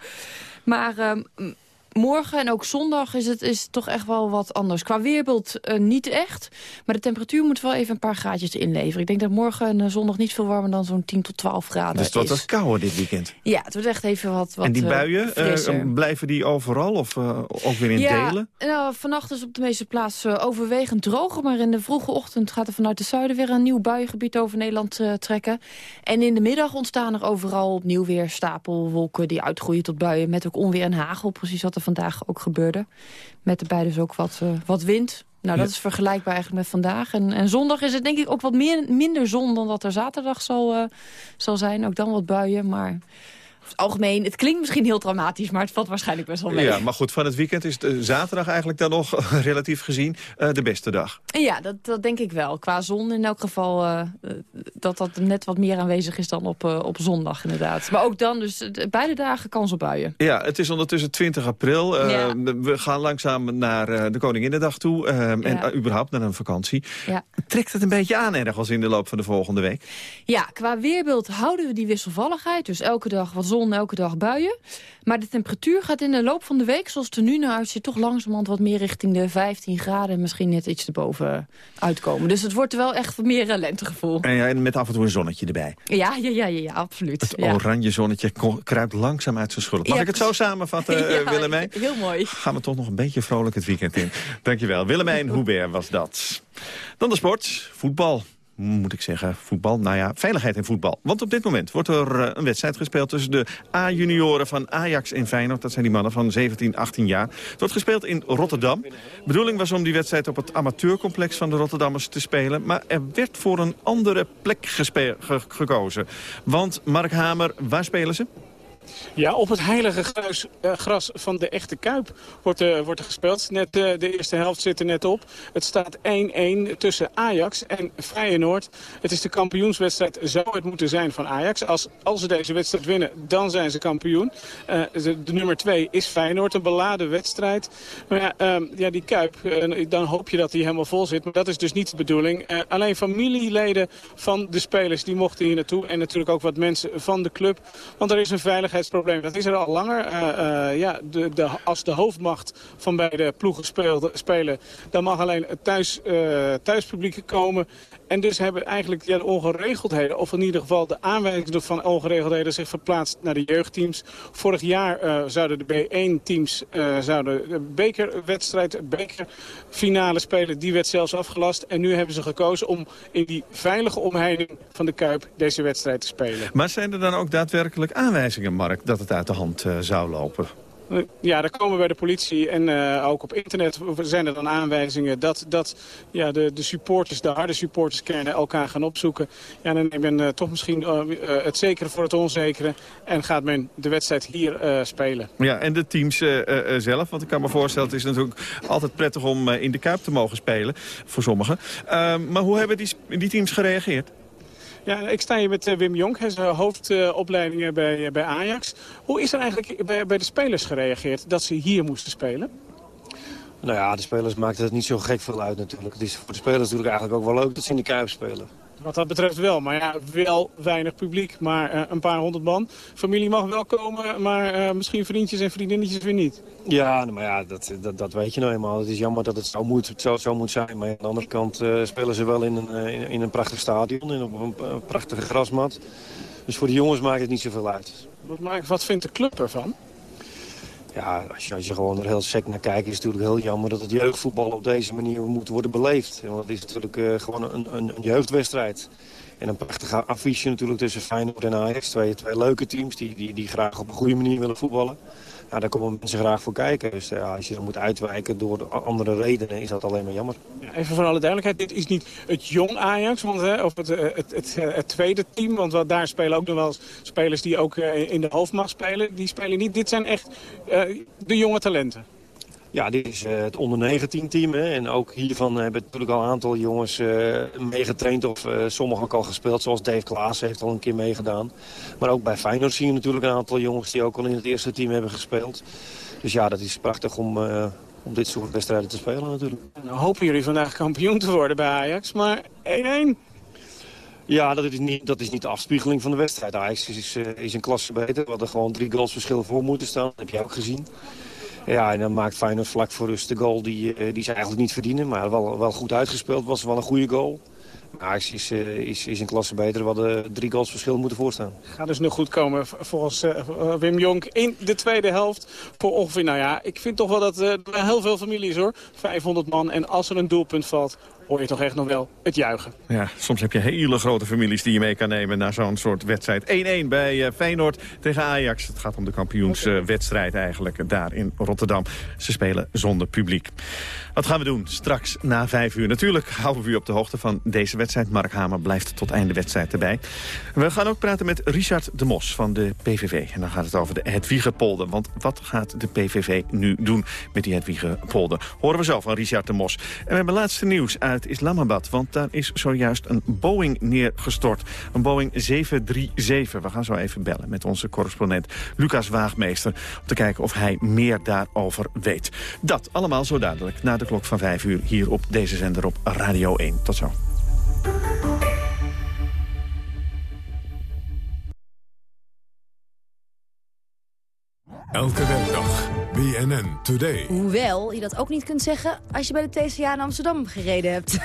Maar um, morgen en ook zondag is het is toch echt wel wat anders. Qua weerbeeld uh, niet echt. Maar de temperatuur moet wel even een paar graadjes inleveren. Ik denk dat morgen en uh, zondag niet veel warmer dan zo'n 10 tot 12 graden Dus het wordt wat kouder dit weekend? Ja, het wordt echt even wat, wat En die buien, uh, blijven die overal of ook weer in ja, delen? Nou, vannacht is op de meeste plaatsen overwegend droog. Maar in de vroege ochtend gaat er vanuit het zuiden weer een nieuw buiengebied over Nederland trekken. En in de middag ontstaan er overal opnieuw weer stapelwolken die uitgroeien tot buien. Met ook onweer en hagel, precies wat er vandaag ook gebeurde. Met erbij dus ook wat, uh, wat wind. Nou, dat ja. is vergelijkbaar eigenlijk met vandaag. En, en, zondag is het denk ik ook wat meer, minder zon dan dat er zaterdag zal, uh, zal zijn. Ook dan wat buien, maar het algemeen, het klinkt misschien heel dramatisch, maar het valt waarschijnlijk best wel mee. Ja, maar goed, van het weekend is de zaterdag eigenlijk dan nog <laughs> relatief gezien uh, de beste dag. Ja, dat, dat denk ik wel. Qua zon in elk geval uh, dat dat net wat meer aanwezig is dan op, uh, op zondag inderdaad. Maar ook dan, dus beide dagen kans op buien. Ja, het is ondertussen 20 april. Ja. We gaan langzaam naar de Koninginnedag toe ja. en überhaupt naar een vakantie. Ja. Trekt het een beetje aan ergens in de loop van de volgende week? Ja, qua weerbeeld houden we die wisselvalligheid. Dus elke dag wat zon, elke dag buien. Maar de temperatuur gaat in de loop van de week, zoals het er nu naar uitziet... toch langzamerhand wat meer richting de 15 graden... misschien net iets erboven uitkomen. Dus het wordt wel echt meer een lentegevoel. En, ja, en met af en toe een zonnetje erbij. Ja, ja, ja, ja, absoluut. Het ja. oranje zonnetje kruipt langzaam uit zijn schulp. Mag ik het zo samenvatten, <laughs> uh, Willemijn? Heel mooi. Gaan we toch nog een beetje vrolijk het weekend in. Dankjewel. Willemijn <laughs> Hubert was dat. Dan de sport, voetbal moet ik zeggen, voetbal. Nou ja, veiligheid in voetbal. Want op dit moment wordt er eh, een wedstrijd gespeeld... tussen de A-junioren van Ajax en Feyenoord. Dat zijn die mannen van 17, 18 jaar. Het wordt gespeeld in Rotterdam. De bedoeling was om die wedstrijd op het amateurcomplex van de Rotterdammers te spelen. Maar er werd voor een andere plek gekozen. Want Mark Hamer, waar spelen ze? Ja, op het heilige uh, gras van de echte Kuip wordt, uh, wordt er gespeeld. Net, uh, de eerste helft zit er net op. Het staat 1-1 tussen Ajax en Feyenoord. Het is de kampioenswedstrijd, zou het moeten zijn van Ajax. Als, als ze deze wedstrijd winnen, dan zijn ze kampioen. De, de, nummer 2 is Feyenoord, een beladen wedstrijd. Maar ja, ehm, ja die Kuip, dan hoop je dat hij helemaal vol zit. Maar dat is dus niet de bedoeling. alleen familieleden van de spelers, die mochten hier naartoe. En natuurlijk ook wat mensen van de club. Want er is een veiligheid veiligheidsprobleem. Dat is er al langer. Uh, uh, ja, de, de, als de hoofdmacht van beide ploegen speelde, spelen... dan mag alleen het thuis, uh, thuispubliek komen. En dus hebben eigenlijk de ongeregeldheden... of in ieder geval de aanwijzingen van ongeregeldheden... zich verplaatst naar de jeugdteams. Vorig jaar zouden de B1-teams zouden de bekerwedstrijd... bekerfinale spelen. Die werd zelfs afgelast. En nu hebben ze gekozen om in die veilige omheining van de Kuip... deze wedstrijd te spelen. Maar zijn er dan ook daadwerkelijk aanwijzingen, dat het uit de hand uh, zou lopen? Ja, daar komen bij de politie en uh, ook op internet zijn er dan aanwijzingen dat, dat ja, de, de supporters, de harde supporterskernen elkaar gaan opzoeken. Ja, dan neemt men uh, toch misschien uh, het zekere voor het onzekere en gaat men de wedstrijd hier spelen. Ja, en de teams zelf, want ik kan me voorstellen, het is natuurlijk altijd prettig om in de Kuip te mogen spelen, voor sommigen. Ehm, maar hoe hebben die, die teams gereageerd? Ja, ik sta hier met uh, Wim Jonk, hij is hoofdopleidingen bij, bij Ajax. Hoe is er eigenlijk bij, bij de spelers gereageerd dat ze hier moesten spelen? Nou ja, de spelers maakten het niet zo gek veel uit natuurlijk. Het is voor de spelers natuurlijk eigenlijk ook wel leuk dat ze in de Kuip spelen. Wat dat betreft wel, maar ja, wel weinig publiek, maar uh, een paar honderd man. Familie mag wel komen, maar uh, misschien vriendjes en vriendinnetjes weer niet. Ja, nou, maar ja, dat, dat, dat, weet je nou eenmaal. Het is jammer dat het zo moet, zo, zo moet zijn. Maar aan de andere kant uh, spelen ze wel in een, in, in, een prachtig stadion, in op een, een, prachtige grasmat. Dus voor de jongens maakt het niet zoveel uit. Wat, wat vindt de club ervan? Ja, als je, als je gewoon er heel sec naar kijkt, is het natuurlijk heel jammer dat het jeugdvoetbal op deze manier moet worden beleefd. Want het is natuurlijk uh, gewoon een, een, een, jeugdwedstrijd. En een prachtige affiche natuurlijk tussen Feyenoord en Ajax. Twee, twee leuke teams die, die, die graag op een goede manier willen voetballen. Ja, daar komen mensen graag voor kijken. Dus ja, als je dan moet uitwijken door andere redenen, is dat alleen maar jammer. Ja, even voor alle duidelijkheid, dit is niet het jong Ajax, want, hè, of het, het, het, het, tweede team. Want wat, daar spelen ook nog wel spelers die ook in de hoofdmacht spelen. Die spelen niet. Dit zijn echt de jonge talenten. Ja, dit is uh, het onder 19 team. Hè. En ook hiervan hebben natuurlijk al een aantal jongens uh, meegetraind. Of uh, sommigen ook al gespeeld. Zoals Dave Klaas heeft al een keer meegedaan. Maar ook bij Feyenoord zien we natuurlijk een aantal jongens die ook al in het eerste team hebben gespeeld. Dus ja, dat is prachtig om, om dit soort wedstrijden te spelen natuurlijk. Nou hopen jullie vandaag kampioen te worden bij Ajax. Maar 1-1... Ja, dat is, niet, dat is niet de afspiegeling van de wedstrijd. Ajax is, is een klasse beter. We hadden gewoon drie goals verschil voor moeten staan. Dat heb je ook gezien. Ja, en dan maakt Feyenoord vlak voor rust de goal die, die ze eigenlijk niet verdienen. Maar wel, wel goed uitgespeeld, was wel een goede goal. Ajax is, is, is een klasse beter. We hadden drie goals verschil moeten voorstaan. Gaat dus nog goed komen volgens uh, Wim Jonk in de tweede helft. Voor ongeveer, nou ja, ik vind toch wel dat er heel veel families hoor. 500 man en als er een doelpunt valt, hoor je toch echt nog wel het juichen. Ja, soms heb je hele grote families die je mee kan nemen naar zo'n soort wedstrijd. 1-1 bij uh, Feyenoord tegen Ajax. Het gaat om de kampioenswedstrijd eigenlijk daar in Rotterdam. Ze spelen zonder publiek. Wat gaan we doen straks na vijf uur? Natuurlijk houden we u op de hoogte van deze wedstrijd. Mark Hamer blijft tot einde wedstrijd erbij. We gaan ook praten met Richard de Mos van de PVV. En dan gaat het over de Hedwiegepolder. Want wat gaat de PVV nu doen met die Hedwiegepolder? Horen we zo van Richard de Mos. En we hebben laatste nieuws uit Islamabad. Want daar is zojuist een Boeing neergestort. Een Boeing 737. We gaan zo even bellen met onze correspondent Lucas Waagmeester. Om te kijken of hij meer daarover weet. Dat allemaal zo dadelijk na de klok van 5 uur hier op deze zender op Radio 1. Tot zo. Elke werkdag. BNN Today. Hoewel je dat ook niet kunt zeggen als je bij de TCA in Amsterdam gereden hebt.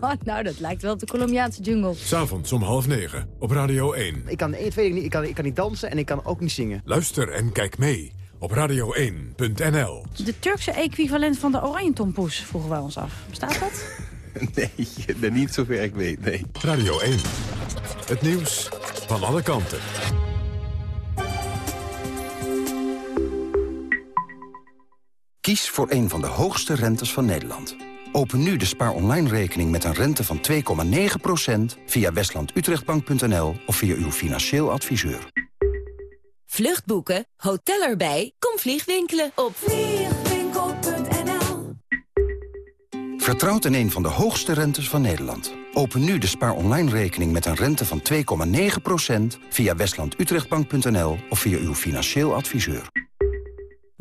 Wat? <laughs> nou, dat lijkt wel op de Colombiaanse jungle. S'avonds om half negen op Radio 1. Ik kan één, twee dingen niet. Ik kan, ik kan niet dansen en ik kan ook niet zingen. Luister en kijk mee op radio1.nl. De Turkse equivalent van de Oranjetompoes vroegen wij ons af. Bestaat dat? <laughs> nee, niet zover ik weet, nee. Radio 1. Het nieuws van alle kanten. Kies voor een van de hoogste rentes van Nederland. Open nu de Spaar Online rekening met een rente van 2,9% via westlandutrechtbank.nl of via uw financieel adviseur. Vluchtboeken, hotel erbij, kom vliegwinkelen op vliegwinkel.nl Vertrouwt in een van de hoogste rentes van Nederland. Open nu de Spaar Online rekening met een rente van 2,9% via westlandutrechtbank.nl of via uw financieel adviseur.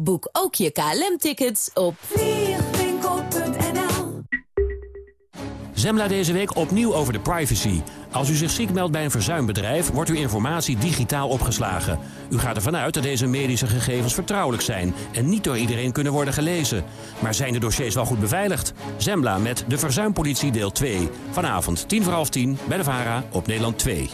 Boek ook je KLM-tickets op vliegwinkel.nl Zembla deze week opnieuw over de privacy. Als u zich ziek meldt bij een verzuimbedrijf, wordt uw informatie digitaal opgeslagen. U gaat ervan uit dat deze medische gegevens vertrouwelijk zijn... en niet door iedereen kunnen worden gelezen. Maar zijn de dossiers wel goed beveiligd? Zembla met de Verzuimpolitie deel 2. Vanavond 10 voor half 10 bij de VARA op Nederland 2.